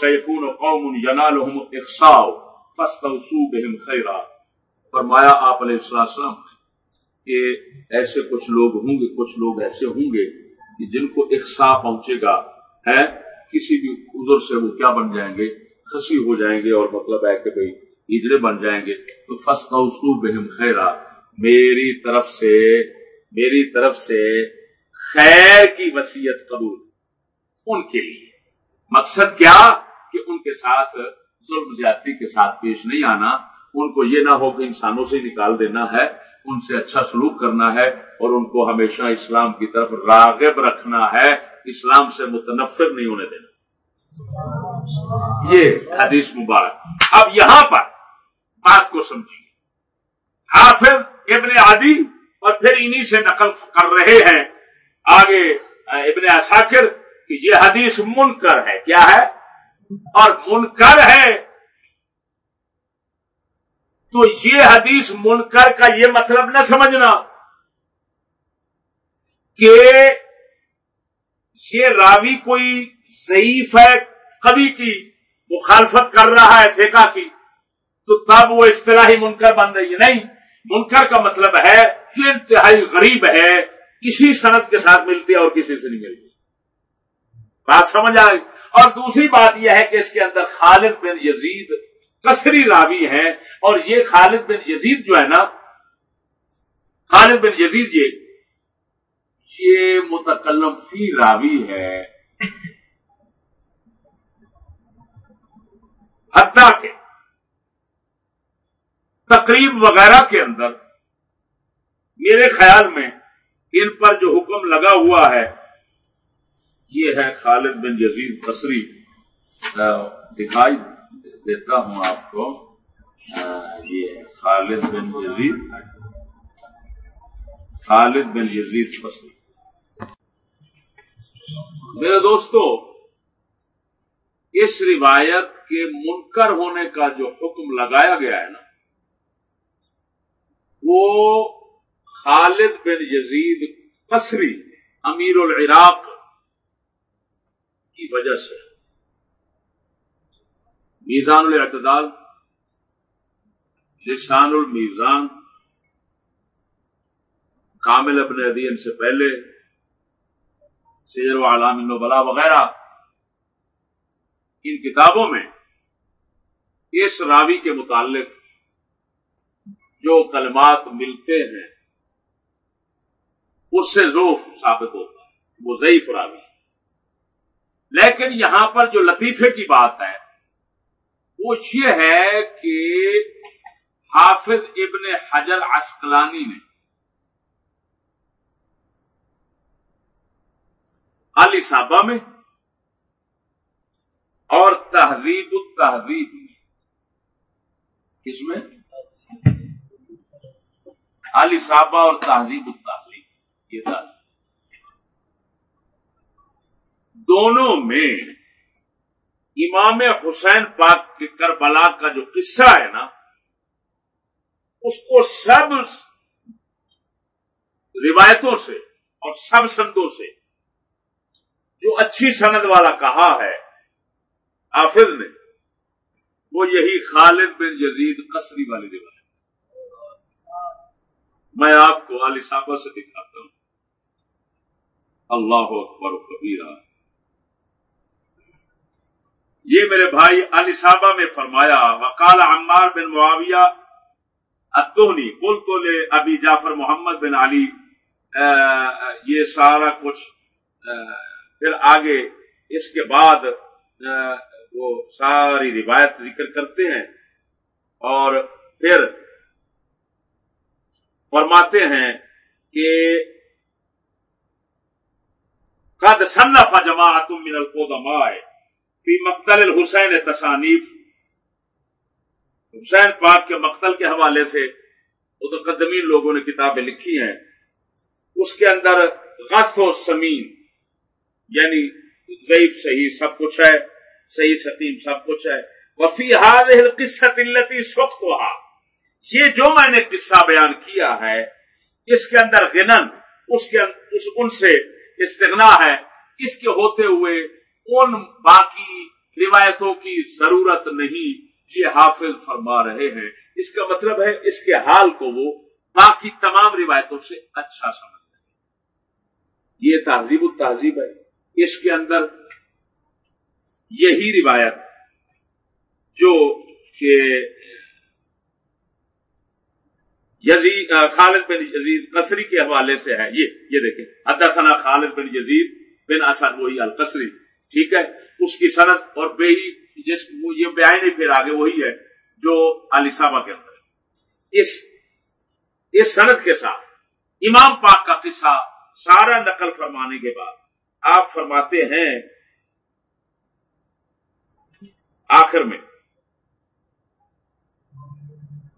سيكون قوم ينالهم الإخصاء فاستوصوا بهم خيرا فرمایا آپ علیہ السلام کہ ایسے کچھ لوگ ہوں گے، کچھ لوگ ایسے ہوں گے کہ جن کو اخسا پہنچے گا ہے کسی بھی عذر سے وہ کیا بن جائیں گے؟ خسی ہو جائیں گے اور مطلب ہے کہ بھائی ہجڑے بن جائیں گے۔ تو فستا بہم خیرا، میری طرف سے، میری طرف سے خیر کی وسیعت قبول، ان کے لیے۔ مقصد کیا؟ کہ ان کے ساتھ ظلم زیادتی کے ساتھ پیش نہیں آنا، ان کو یہ نہ ہو کہ انسانوں سے نکال دینا ہے۔ ان سے اچھا سلوک کرنا ہے اور ان کو ہمیشہ اسلام کی طرف راغب رکھنا ہے، اسلام سے متنفر نہیں ہونے دینا۔ یہ حدیث مبارک۔ اب یہاں پر بات کو سمجھیے۔ حافظ ابن عادی اور پھر انہی سے نقل کر رہے ہیں۔ آگے ابن اثاکر کہ یہ حدیث منکر ہے۔ کیا ہے؟ اور منکر ہے تو یہ حدیث منکر کا یہ مطلب نہ سمجھنا کہ یہ راوی کوئی ضعیف ہے کبھی کی، مخالفت کر رہا ہے فیکا کی، تو تب وہ اصطلاحی منکر بن رہی ہے۔ نہیں، منکر کا مطلب ہے کہ انتہائی غریب ہے، کسی صنعت کے ساتھ ملتی ہے اور کسی سے نہیں ملتی۔ بات سمجھ آ اور دوسری بات یہ ہے کہ اس کے اندر خالد بن یزید کسری راوی ہیں اور یہ خالد بن یزید جو ہے نا، خالد بن یزید یہ یہ متکلم فی راوی ہے۔ حتیٰ کے تقریب وغیرہ کے اندر میرے خیال میں ان پر جو حکم لگا ہوا ہے، یہ ہے خالد بن یزید قصری۔ دکھائی۔ دیتا ہوں آپ کو یہ خالد بن یزید خالد بن یزید قصری میرے دوستو اس روایت کے منکر ہونے کا جو حکم لگایا گیا ہے نا وہ خالد بن یزید قصری امیر العراق کی وجہ سے میزان الاعتدال، لسان المیزان، کامل ابن ادین سے پہلے، سیر و علام بلا وغیرہ، ان کتابوں میں اس راوی کے متعلق جو کلمات ملتے ہیں، اس سے ذوف ثابت ہوتا ہے، وہ ضعیف راوی لیکن یہاں پر جو لطیفے کی بات ہے وہ یہ ہے کہ حافظ ابن حجر عسقلانی نے علی صابہ میں اور تہذیب التہذیب میں کس میں؟ علی صابہ اور تہذیب التحلیب یہ تھا دونوں میں امام حسین پاک کے کربلا کا جو قصہ ہے نا، اس کو سب روایتوں سے اور سب سندوں سے جو اچھی سند والا کہا ہے حافظ نے، وہ یہی خالد بن یزید قصری والی روایت میں آپ کو علی صاحبہ سے دکھاتا ہوں۔ اللہ اکبر کبیرہ۔ یہ میرے بھائی علی میں فرمایا وکال عمار بن معاویہ اتونی کل تو لے ابھی جعفر محمد بن علی یہ سارا کچھ پھر آگے اس کے بعد وہ ساری روایت ذکر کرتے ہیں اور پھر فرماتے ہیں کہ قد صنف جماعت من القدماء فی مقتل الحسین تصانیف۔ حسین پاک کے مقتل کے حوالے سے متقدمین لوگوں نے کتابیں لکھی ہیں۔ اس کے اندر غف و سمین یعنی ضعیف، صحیح سب کچھ ہے، صحیح سکیم سب کچھ ہے۔ وفی حال قصت التی سخت یہ جو میں نے قصہ بیان کیا ہے، اس کے اندر غنن اس کے اس ان سے استغنا ہے۔ اس کے ہوتے ہوئے ان باقی روایتوں کی ضرورت نہیں؟ یہ حافظ فرما رہے ہیں۔ اس کا مطلب ہے اس کے حال کو وہ باقی تمام روایتوں سے اچھا سمجھ رہے یہ تہذیب التہذیب ہے۔ اس کے اندر یہی روایت جو کہ یزید خالد بن یزید قصری کے حوالے سے ہے۔ یہ یہ دیکھیں۔ حدثنا خالد بن یزید بن اسد، وہی القصری۔ ٹھیک ہے؟ اس کی صنعت اور بے ہی جس یہ بیان نہیں پھر آگے وہی ہے جو علی صاحبہ کے اندر اس اس صنعت کے ساتھ، امام پاک کا قصہ سارا نقل فرمانے کے بعد آپ فرماتے ہیں آخر میں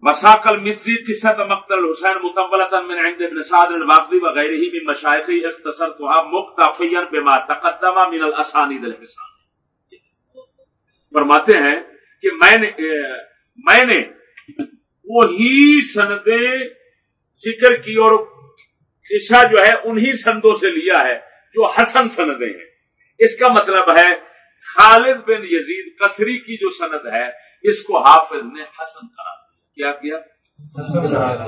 مساق المزی قصت مقتل حسین متولتا من عند ابن سعد الواقدی وغیرہ من مشایخی اختصرتها مقتفیا بما تقدم من الاسانید الحسان. فرماتے ہیں کہ میں نے میں نے وہی سندیں ذکر کی اور قصہ جو ہے انہی سندوں سے لیا ہے جو حسن سندیں ہیں۔ اس کا مطلب ہے خالد بن یزید قصری کی جو سند ہے، اس کو حافظ نے حسن کرا کیا کیا؟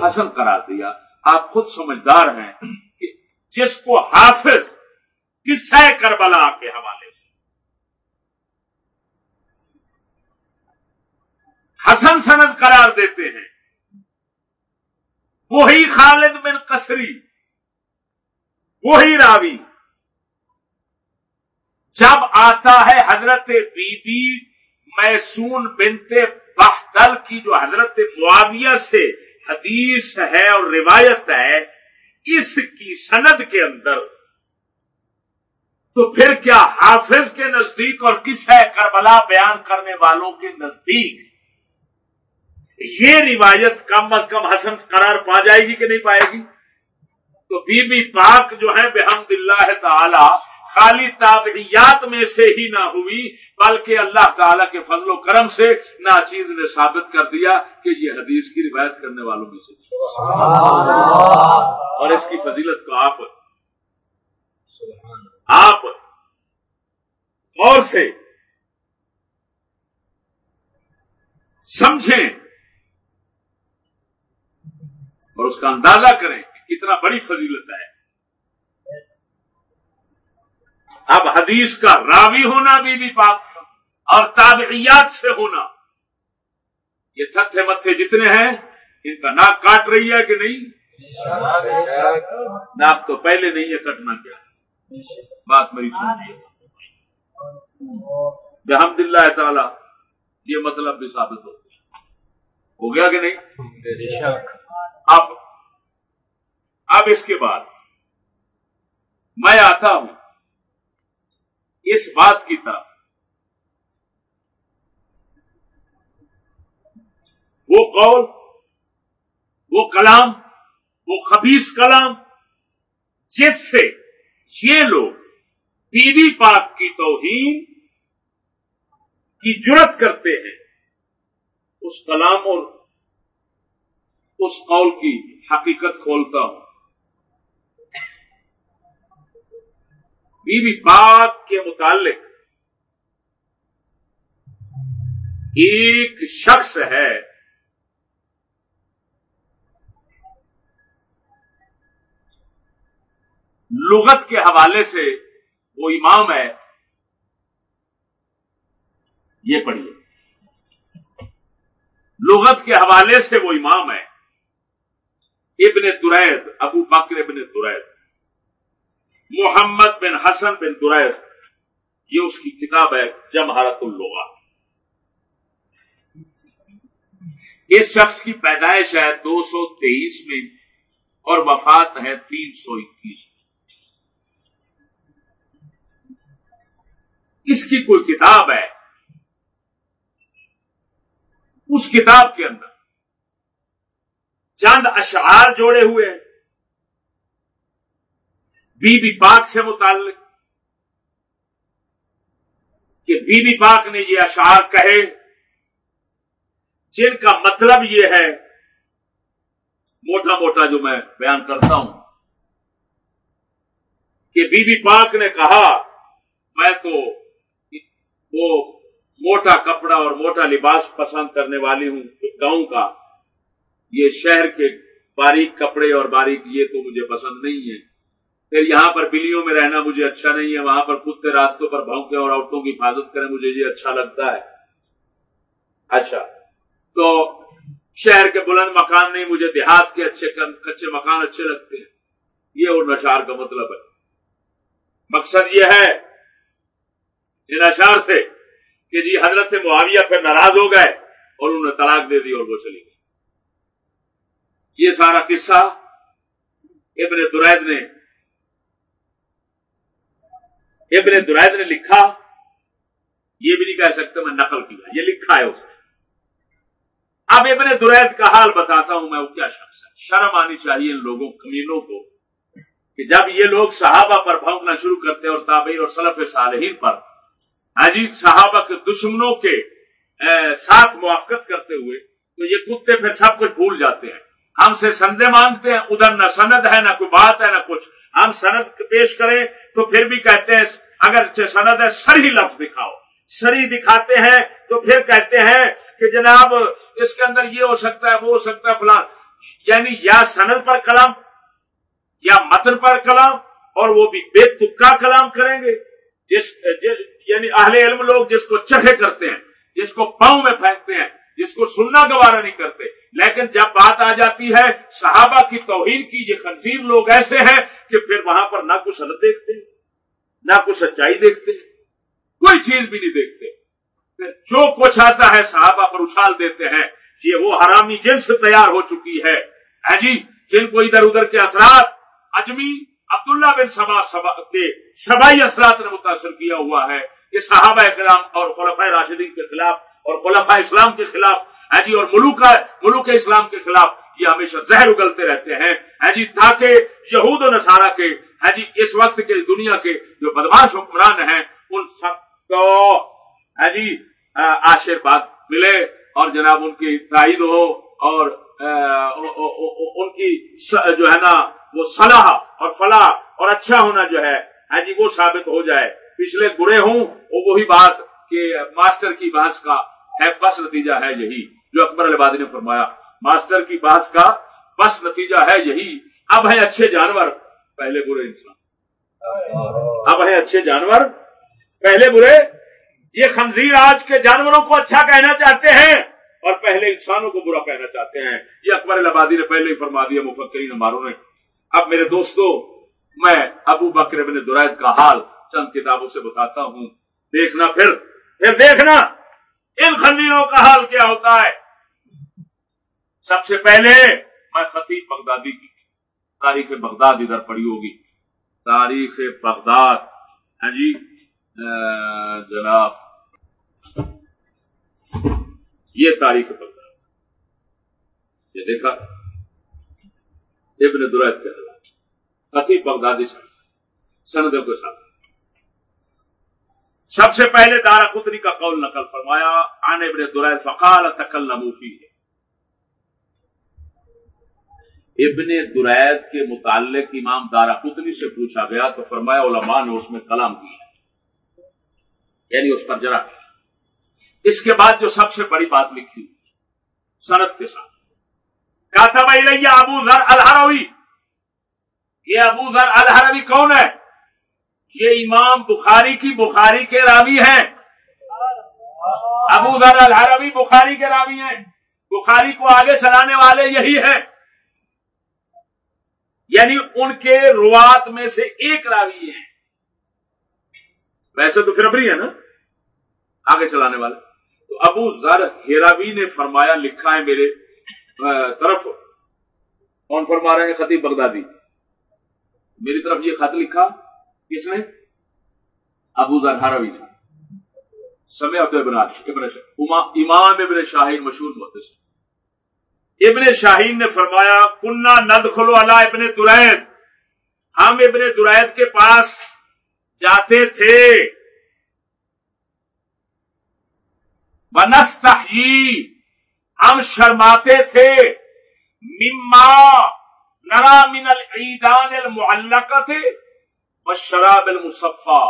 حسن قرار دیا۔ آپ خود سمجھدار ہیں کہ جس کو حافظ قصہ کربلا کے حوالے سے۔ حسن سند قرار دیتے ہیں۔ وہی خالد بن قصری وہی راوی۔ جب آتا ہے حضرت بی بی میسون بنتے بہتل کی جو حضرت معاویہ سے حدیث ہے اور روایت ہے، اس کی سند کے اندر، تو پھر کیا حافظ کے نزدیک اور کس ہے کربلا بیان کرنے والوں کے نزدیک؟ یہ روایت کم از کم حسن قرار پا جائے گی کہ نہیں پائے گی؟ تو بی بی پاک جو ہے بحمد اللہ تعالی خالی تابعیات میں سے ہی نہ ہوئی، بلکہ اللہ تعالی کے فضل و کرم سے ناچیز نے ثابت کر دیا کہ یہ حدیث کی روایت کرنے والوں میں سے اور اس کی فضیلت کو آپ آپ اور سے سمجھیں اور اس کا اندازہ کریں کہ کتنا بڑی فضیلت ہے۔ اب حدیث کا راوی ہونا بھی بھی پاک اور تابعیات سے ہونا۔ یہ تھے متھے جتنے ہیں، ان کا ناک کاٹ رہی ہے کہ نہیں؟ ناک تو پہلے نہیں ہے، کٹنا کیا؟ بات میری سنیے۔ بحمد اللہ تعالی، یہ مطلب بھی ثابت ہو گیا۔ ہو گیا کہ نہیں؟ اب اب اس کے بعد میں آتا ہوں۔ اس بات کی طرف وہ قول، وہ کلام، وہ خبیص کلام، جس سے یہ لوگ بی بی پاک کی توہین کی جرت کرتے ہیں، اس کلام اور اس قول کی حقیقت کھولتا ہوں۔ بی بی پاک کے متعلق ایک شخص ہے لغت کے حوالے سے وہ امام ہے۔ یہ پڑھیے۔ لغت کے حوالے سے وہ امام ہے۔ ابن درید، ابو بکر ابن درید۔ محمد بن حسن بن درائر یہ اس کی کتاب ہے جمہارت اللغا اس شخص کی پیدائش ہے دو سو تیئیس میں اور وفات ہے تین سو اکیس اس کی کوئی کتاب ہے؟ اس کتاب کے اندر چند اشعار جوڑے ہوئے ہیں۔ بی بی پاک سے متعلق کہ بی بی پاک نے یہ اشعار کہے جن کا مطلب یہ ہے، موٹا موٹا جو میں بیان کرتا ہوں، کہ بی بی پاک نے کہا، میں تو وہ موٹا کپڑا اور موٹا لباس پسند کرنے والی ہوں، گاؤں کا، یہ شہر کے باریک کپڑے اور باریک یہ تو مجھے پسند نہیں ہے پھر یہاں پر بلیوں میں رہنا مجھے اچھا نہیں ہے، وہاں پر کتے راستوں پر بھونکے اور عورتوں کی حفاظت کریں، مجھے یہ اچھا لگتا ہے۔ اچھا۔ تو شہر کے بلند مکان نہیں، مجھے دیہات کے اچھے کچے مکان اچھے لگتے ہیں۔ یہ اور نشار کا مطلب ہے۔ مقصد یہ ہے ان اشار سے کہ جی حضرت معاویہ پھر ناراض ہو گئے اور انہوں نے طلاق دے دی اور وہ چلی گئی۔ یہ سارا قصہ ابن درائد نے ابن درائد نے لکھا، یہ بھی نہیں کہہ سکتے میں نقل کیا یہ لکھا ہے اس نے اب ابن درائد کا حال بتاتا ہوں میں وہ کیا شخص ہے۔ شرم آنی چاہیے ان لوگوں، کمینوں کو، کہ جب یہ لوگ صحابہ پر بھونکنا شروع کرتے ہیں اور تابعین اور سلف صالحین پر ہاں جی صحابہ کے دشمنوں کے ساتھ موافقت کرتے ہوئے، تو یہ کتے پھر سب کچھ بھول جاتے ہیں۔ ہم سے سندے مانگتے ہیں، ادھر نہ سند ہے، نہ کوئی بات ہے، نہ کچھ۔ ہم سند پیش کریں تو پھر بھی کہتے ہیں اگر سند ہے، سر ہی لفظ دکھاؤ۔ سری دکھاتے ہیں تو پھر کہتے ہیں کہ جناب، اس کے اندر یہ ہو سکتا ہے، وہ ہو سکتا ہے فلان یعنی یا سند پر کلام، یا متن پر کلام، اور وہ بھی بے تکا کلام کریں گے۔ جس یعنی اہل علم لوگ جس کو چڑھے کرتے ہیں، جس کو پاؤں میں پھینکتے ہیں، جس کو سننا گوارا نہیں کرتے لیکن جب بات آ جاتی ہے صحابہ کی توہین کی، یہ خنزیر لوگ ایسے ہیں کہ پھر وہاں پر نہ کچھ حل دیکھتے، نہ کچھ سچائی دیکھتے، کوئی چیز بھی نہیں دیکھتے۔ جو کچھ آتا ہے صحابہ پر اچھال دیتے ہیں، یہ وہ حرامی جنس تیار ہو چکی ہے۔ ہاں جی جن کو ادھر ادھر کے اثرات، اجمی، عبداللہ بن سبا سبا، کے سبائی اثرات نے متاثر کیا ہوا ہے کہ صحابہ کرام اور خلفۂ راشدین کے خلاف اور خلفۂ اسلام کے خلاف ہے جی اور ملوک ملوک اسلام کے خلاف یہ ہمیشہ زہر اگلتے رہتے ہیں۔ ہے جی تاکہ یہود و نصارہ کے، ہے جی اس وقت کے دنیا کے جو بدماش حکمران ہیں، ان سب کو، ہے جی آشیرواد ملے اور جناب ان کی تائید ہو اور ان کی جو ہے نا، وہ صلاح اور فلاح اور اچھا ہونا جو ہے ہاں جی وہ ثابت ہو جائے۔ پچھلے برے ہوں، وہ وہی بات کہ ماسٹر کی بحث کا ہے، بس نتیجہ ہے یہی۔ جو اکبر البادی نے فرمایا، ماسٹر کی بحث کا بس نتیجہ ہے یہی، اب ہیں اچھے جانور، پہلے برے انسان۔ اب ہیں اچھے جانور، پہلے برے۔ یہ خنزیر آج کے جانوروں کو اچھا کہنا چاہتے ہیں اور پہلے انسانوں کو برا کہنا چاہتے ہیں۔ یہ اکبر البادی نے پہلے ہی فرما دیا، مفکرین ہماروں نے۔ اب میرے دوستو، میں ابو بکر بن درائد کا حال چند کتابوں سے بتاتا ہوں۔ دیکھنا پھر پھر دیکھنا، ان خنزیروں کا حال کیا ہوتا ہے؟ سب سے پہلے میں خطیب بغدادی کی تاریخ بغداد ادھر پڑی ہوگی۔ تاریخ بغداد۔ ہاں جی جناب۔ یہ تاریخ بغداد۔ یہ دیکھا۔ ابن درائد کے حالات خطیب بغدادی سندوں کے ساتھ۔ سب سے پہلے دارا قطری کا قول نقل فرمایا آن ابن درائد فقال تکلمو فی ہے ابن درائد کے متعلق امام دارا قطنی سے پوچھا گیا تو فرمایا علماء نے اس میں کلام کیا یعنی اس پر جرا۔ اس کے بعد جو سب سے بڑی بات لکھی سنت کے ساتھ۔ کاتب الیہ ابو ذر الحروی۔ یہ ابو ذر الحروی کون ہے؟ یہ امام بخاری کی بخاری کے راوی ہیں۔ ابو ذر الحروی بخاری کے راوی ہیں۔ بخاری کو آگے چلانے والے یہی ہیں۔ یعنی ان کے روات میں سے ایک راوی ہیں۔ ویسے تو پھر ابری ہے نا، آگے چلانے والے۔ تو ابو ذر ہیراوی نے فرمایا، لکھا ہے میرے طرف۔ کون فرما رہے ہیں؟ خطیب بغدادی۔ میری طرف یہ خط لکھا، کس نے؟ ابو ذر ہاروی نے۔ سمیت ابن ابن امام ابن شاہین مشہور محدث ابن شاہین نے فرمایا کنہ ند خلو اللہ ابن درائد ہم ابن درائد کے پاس جاتے تھے۔ بنست ہم شرماتے تھے۔ مما نرا من العیدان المعلقت و شراب المصفا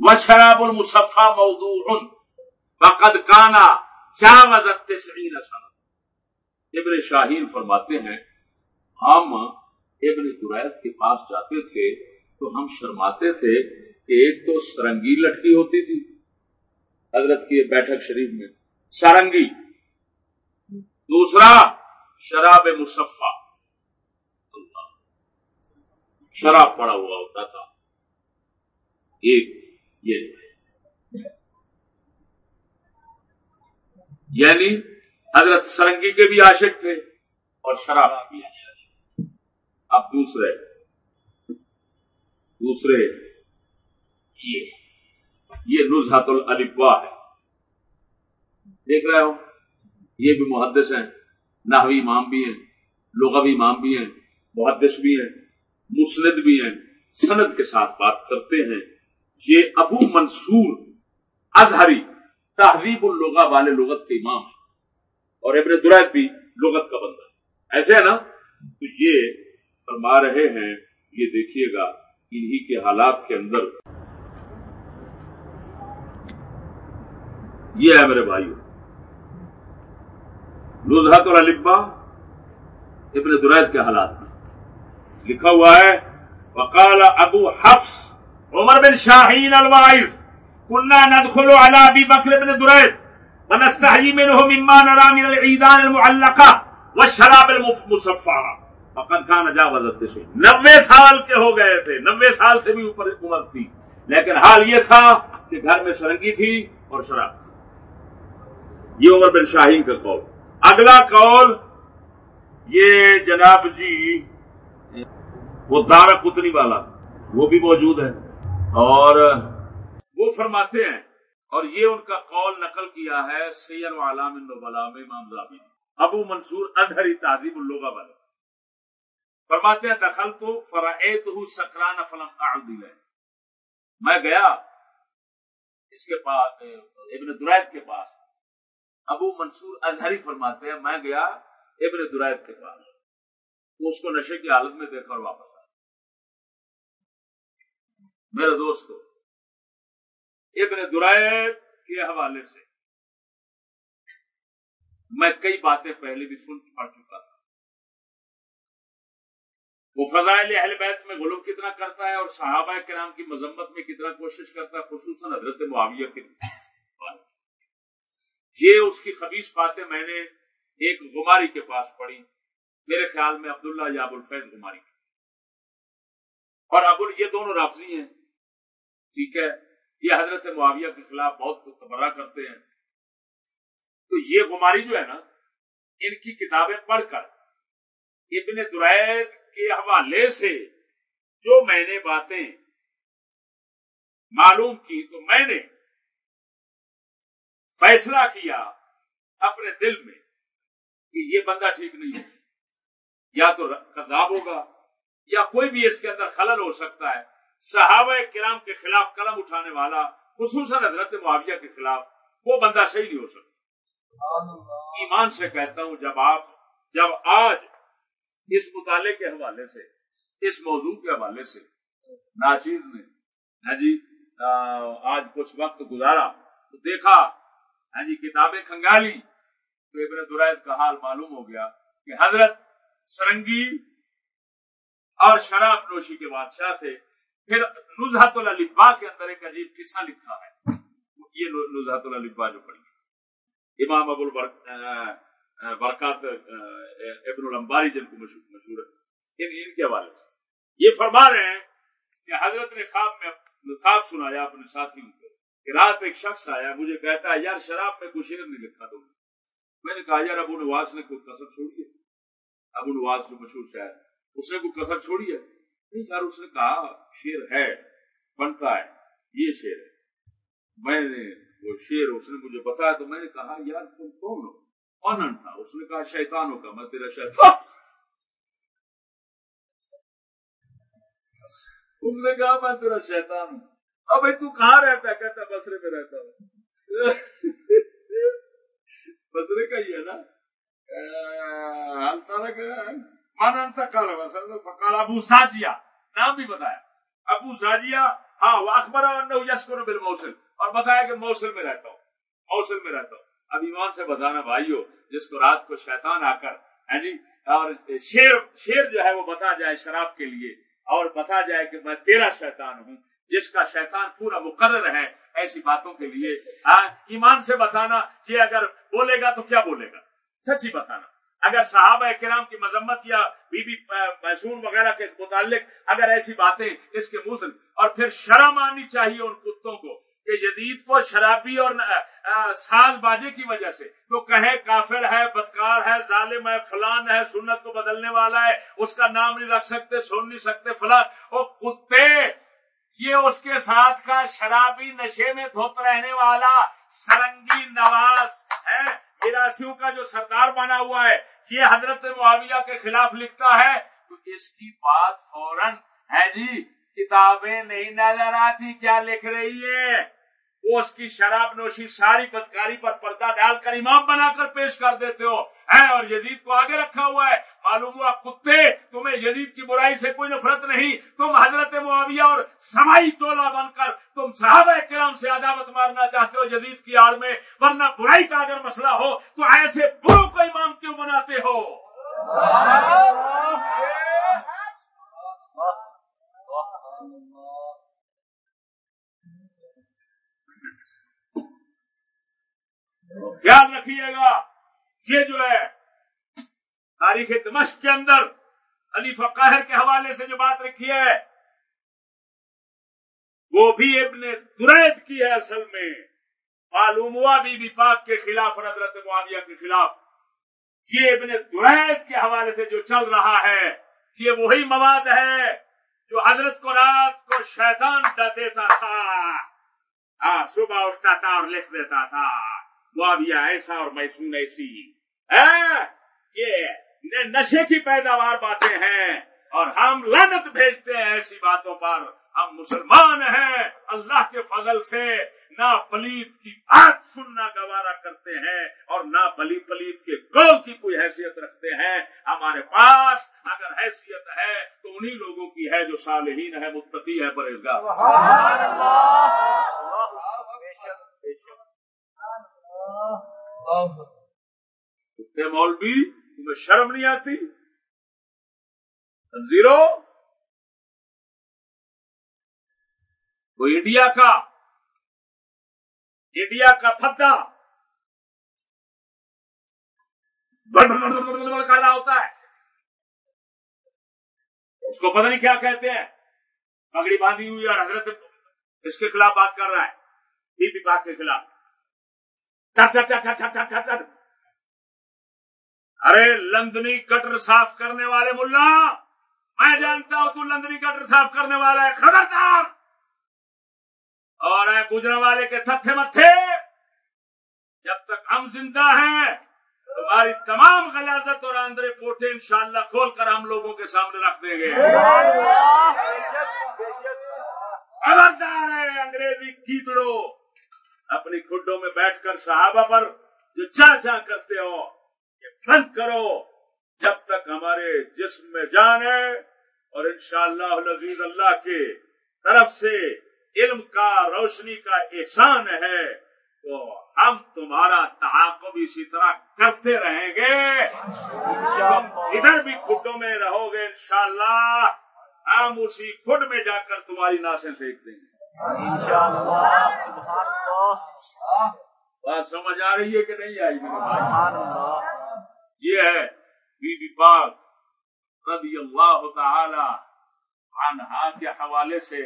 و المصفا موضوع وقد کانا جاوز التسعین سنہ۔ ابن شاہین فرماتے ہیں، ہم ابن قریت کے پاس جاتے تھے تو ہم شرماتے تھے کہ ایک تو سرنگی لٹکی ہوتی تھی۔ حضرت کی بیٹھک شریف میں سارنگی دوسرا شراب مصفا شراب پڑا ہوا ہوتا تھا۔ ایک یہ یعنی حضرت سرنگی کے بھی عاشق تھے اور شراب بھی اب دوسرے دوسرے، یہ یہ نزحت الفوا ہے۔ دیکھ رہے ہو، یہ بھی محدث ہیں، نحوی امام بھی ہیں، لغوی امام بھی ہیں، محدث بھی ہیں، مسند بھی ہیں، سند کے ساتھ بات کرتے ہیں۔ یہ ابو منصور اظہری تحریب الغا والے لغت کے امام ہیں۔ اور ابن درائد بھی لغت کا بندہ ہے۔ ایسے ہے نا؟ تو یہ فرما رہے ہیں، یہ دیکھیے گا، انہی کے حالات کے اندر۔ یہ ہے میرے بھائیوں نزحت اور البا ابن درائد کے حالات میں۔ لکھا ہوا ہے، وقال ابو حفص عمر بن شاہین الوائف۔ كنا ندخل على ابي بكر بن دريد، ونستحيي منه مما نرى من العيدان المعلقه والشراب المصفى. فقد كان جاوز التسعين نبے سال کے ہو گئے تھے نبے سال سے بھی اوپر عمر تھی، لیکن حال یہ تھا کہ گھر میں سرنگی تھی اور شراب تھی۔ یہ عمر بن شاہین کا قول۔ اگلا قول، یہ جناب جی وہ دارا کتنی والا، وہ بھی موجود ہے۔ اور وہ فرماتے ہیں، اور یہ ان کا قول نقل کیا ہے سید علام میں امام زابی ابو منصور اظہری تعظیم الوگا والے فرماتے ہیں دخل تو فرائے تو سکران فلم میں گیا اس کے پاس، ابن درائد کے پاس۔ ابو منصور اظہری فرماتے ہیں، میں گیا ابن درائد کے پاس۔ تو اس کو نشے کی حالت میں دیکھ کر واپس آیا۔ میرے دوست ابن درائد کے حوالے سے۔ میں کئی باتیں پہلے بھی سن پڑ چکا تھا۔ وہ فضائل اہل بیت میں غلوم کتنا کرتا ہے اور صحابہ کرام کی مذمت میں کتنا کوشش کرتا ہے، خصوصاً حضرت معاویہ کے یہ اس کی خبیص باتیں میں نے ایک گماری کے پاس پڑھی۔ میرے خیال میں عبداللہ یا ابو الفیض گماری اور ابو، یہ دونوں رافضی ہیں۔ ٹھیک ہے یہ حضرت معاویہ کے خلاف بہت تبرہ کرتے ہیں۔ تو یہ گماری جو ہے نا، ان کی کتابیں پڑھ کر ابن درائد کے حوالے سے جو میں نے باتیں معلوم کی، تو میں نے فیصلہ کیا اپنے دل میں کہ یہ بندہ ٹھیک نہیں ہے۔ یا تو کذاب ہوگا، یا کوئی بھی اس کے اندر خلل ہو سکتا ہے۔ صحابہ کرام کے خلاف قلم اٹھانے والا خصوصاً حضرت معاویہ کے خلاف وہ بندہ صحیح نہیں ہو سکتا۔ ایمان سے کہتا ہوں جب آپ جب آج اس مطالعے کے حوالے سے اس موضوع کے حوالے سے ناچیز نے ہاں جی آج کچھ وقت گزارا تو دیکھا ہاں جی کتابیں کھنگالی تو ابن درائد کا حال معلوم ہو گیا کہ حضرت سرنگی اور شراب نوشی کے بادشاہ تھے۔ پھر نزحت البا کے اندر ایک عجیب قصہ لکھا ہے۔ یہ نزحت البا جو پڑھی امام ابو برکات ابن الامباری جن کو مشہور ہے۔ ان, ان کے حوالے سے۔ یہ فرما رہے ہیں کہ حضرت نے خواب میں خواب سنایا اپنے ساتھیوں کو کہ رات ایک شخص آیا مجھے کہتا ہے یار شراب میں کوئی کچھ نہیں لکھا تو میں نے کہا یار ابو نواز نے کوئی کسر چھوڑی ہے؟ ابو نواز جو مشہور شاعر اس نے کوئی کسر چھوڑی ہے؟ نہیں یار اس نے کہا، شیر ہے، بنتا ہے، یہ شیر ہے۔ میں نے وہ شیر اس نے مجھے بتایا تو میں نے کہا، یار تم کون ہو؟ کون تھا۔ اس نے کہا شیطانوں کا، میں تیرا شیطان اس نے کہا، میں تیرا شیطان ہوں۔ اب بھائی تو کہاں رہتا ہے؟ کہتا بسرے میں رہتا ہوں۔ بسرے کا ہی ہے نا؟ فقال ابو ساجیا نام بھی بتایا۔ ابو ساجیا ہاں وہ اخبار یسکر بل موسل اور بتایا کہ موسل میں رہتا ہوں موسل میں رہتا ہوں۔ اب ایمان سے بتانا بھائیو، جس کو رات کو شیطان آ کر ہے جی اور شیر شیر جو ہے وہ بتا جائے شراب کے لیے، اور بتا جائے کہ میں تیرا شیطان ہوں، جس کا شیطان پورا مقرر ہے ایسی باتوں کے لیے ہاں، ایمان سے بتانا کہ اگر بولے گا تو کیا بولے گا؟ سچی بتانا۔ اگر صحابہ کرام کی مذمت یا بی بی محسون وغیرہ کے متعلق اگر ایسی باتیں اس کے منہ اور پھر شرم آنی چاہیے ان کتوں کو کہ جدید کو شرابی اور ساز باجے کی وجہ سے تو کہے کافر ہے، بدکار ہے، ظالم ہے، فلان ہے، سنت کو بدلنے والا ہے، اس کا نام نہیں رکھ سکتے، سن نہیں سکتے، فلان وہ کتے، یہ اس کے ساتھ کا شرابی نشے میں دھوپ رہنے والا سرنگی نواز ہے۔ میراسیوں کا جو سردار بنا ہوا ہے، یہ حضرت معاویہ کے خلاف لکھتا ہے، تو اس کی بات فوراً ہے جی کتابیں نہیں نظر آتی، کیا لکھ رہی ہے؟ وہ اس کی شراب نوشی ساری بدکاری پر پردہ ڈال کر امام بنا کر پیش کر دیتے ہو۔ اور یزید کو آگے رکھا ہوا ہے۔ معلوم ہوا، کتے، تمہیں یزید کی برائی سے کوئی نفرت نہیں۔ تم حضرت معاویہ اور سمائی ٹولہ بن کر تم صحابہ کرام سے عداوت مارنا چاہتے ہو یزید کی آڑ میں۔ ورنہ برائی کا اگر مسئلہ ہو، تو ایسے برو کو امام کیوں بناتے ہو؟ خیال رکھیے گا، یہ جو ہے، تاریخ دمشق کے اندر خلیفہ قاہر کے حوالے سے جو بات رکھی ہے، وہ بھی ابن درید کی ہے اصل میں۔ معلوم ہوا بی بی پاک کے خلاف اور حضرت معاویہ کے خلاف۔ یہ ابن درید کے حوالے سے جو چل رہا ہے، یہ وہی مواد ہے جو حضرت کو رات کو شیطان دیتا تھا۔ صبح اٹھتا تھا اور لکھ دیتا تھا۔ معاویہ ایسا اور میسون ایسی یہ نشے کی پیداوار باتیں ہیں اور ہم لنت بھیجتے ہیں ایسی باتوں پر۔ ہم مسلمان ہیں اللہ کے فضل سے نہ پلیت کی بات سننا گوارا کرتے ہیں اور نہ بلی پلیت کے گول کی کوئی حیثیت رکھتے ہیں۔ ہمارے پاس اگر حیثیت ہے تو انہی لوگوں کی ہے جو صالحین ہے متقی ہے پرہیزگار مولوی، تمہیں شرم نہیں آتی؟ زیرو وہ انڈیا کا انڈیا کا پھدا کر رہا ہوتا ہے۔ اس کو پتہ نہیں کیا کہتے ہیں۔ پگڑی باندھی ہوئی اور حضرت اس کے خلاف بات کر رہا ہے۔ بی بی پاک کے خلاف۔ ارے لندنی کٹر صاف کرنے والے ملا میں جانتا ہوں تو لندنی کٹر صاف کرنے والا ہے خبردار اور گجرا والے کے تھے متھے جب تک ہم زندہ ہیں تمہاری تمام غلازت اور آندرے پوٹے انشاءاللہ کھول کر ہم لوگوں کے سامنے رکھ دیں گے خبردار ہے انگریزی کیتڑو اپنی کھڈوں میں بیٹھ کر صحابہ پر جو چاہ چاہ کرتے ہو یہ بند کرو۔ جب تک ہمارے جسم میں جان ہے اور انشاءاللہ شاء اللہ کے طرف سے علم کا روشنی کا احسان ہے تو ہم تمہارا تعاقب اسی طرح کرتے رہیں گے۔ ادھر بھی کھڈوں میں رہو گے انشاءاللہ ہم اسی کھڈ میں جا کر تمہاری ناسیں سیکھ دیں گے۔ بات سمجھ آ رہی ہے کہ نہیں آئی یہ ہے بی بی پاک رضی اللہ تعالی عنہا کے حوالے سے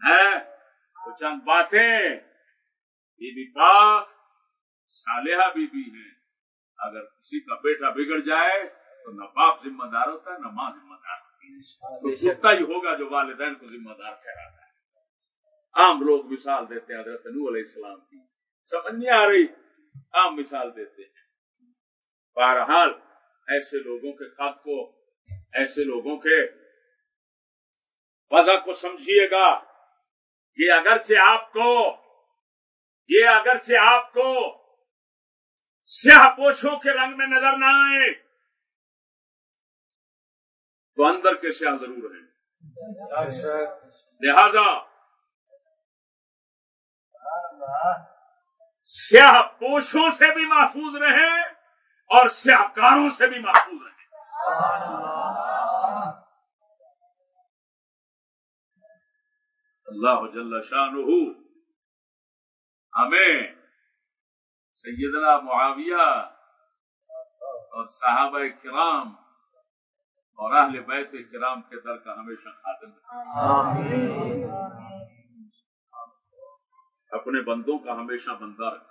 ہے وہ چند باتیں۔ بی بی پاک صالحہ بی بی ہیں۔ اگر کسی کا بیٹا بگڑ جائے تو نہ باپ ذمہ دار ہوتا ہے نہ ماں ذمہ دار ہوتی ہے ہی ہوگا جو والدین کو ذمہ دار ٹھہراتا۔ ہے عام لوگ مثال دیتے ہیں حضرت نو علیہ السلام کی۔ سمجھ نہیں آ رہی؟ عام مثال دیتے ہیں۔ بہرحال ایسے لوگوں کے خط کو ایسے لوگوں کے وضع کو سمجھیے گا۔ یہ اگرچہ آپ کو یہ اگرچہ آپ کو سیاہ پوشوں کے رنگ میں نظر نہ آئے تو اندر کے سیاہ ضرور ہیں۔ لہذا سیاہ پوشوں سے بھی محفوظ رہے اور سیاہ کاروں سے بھی محفوظ رہے۔ اللہ جل شاہ ہمیں سیدنا معاویہ اور صحابہ کرام اور اہل بیت کرام کے در کا ہمیشہ خاتم اپنے بندوں کا ہمیشہ بندہ رکھے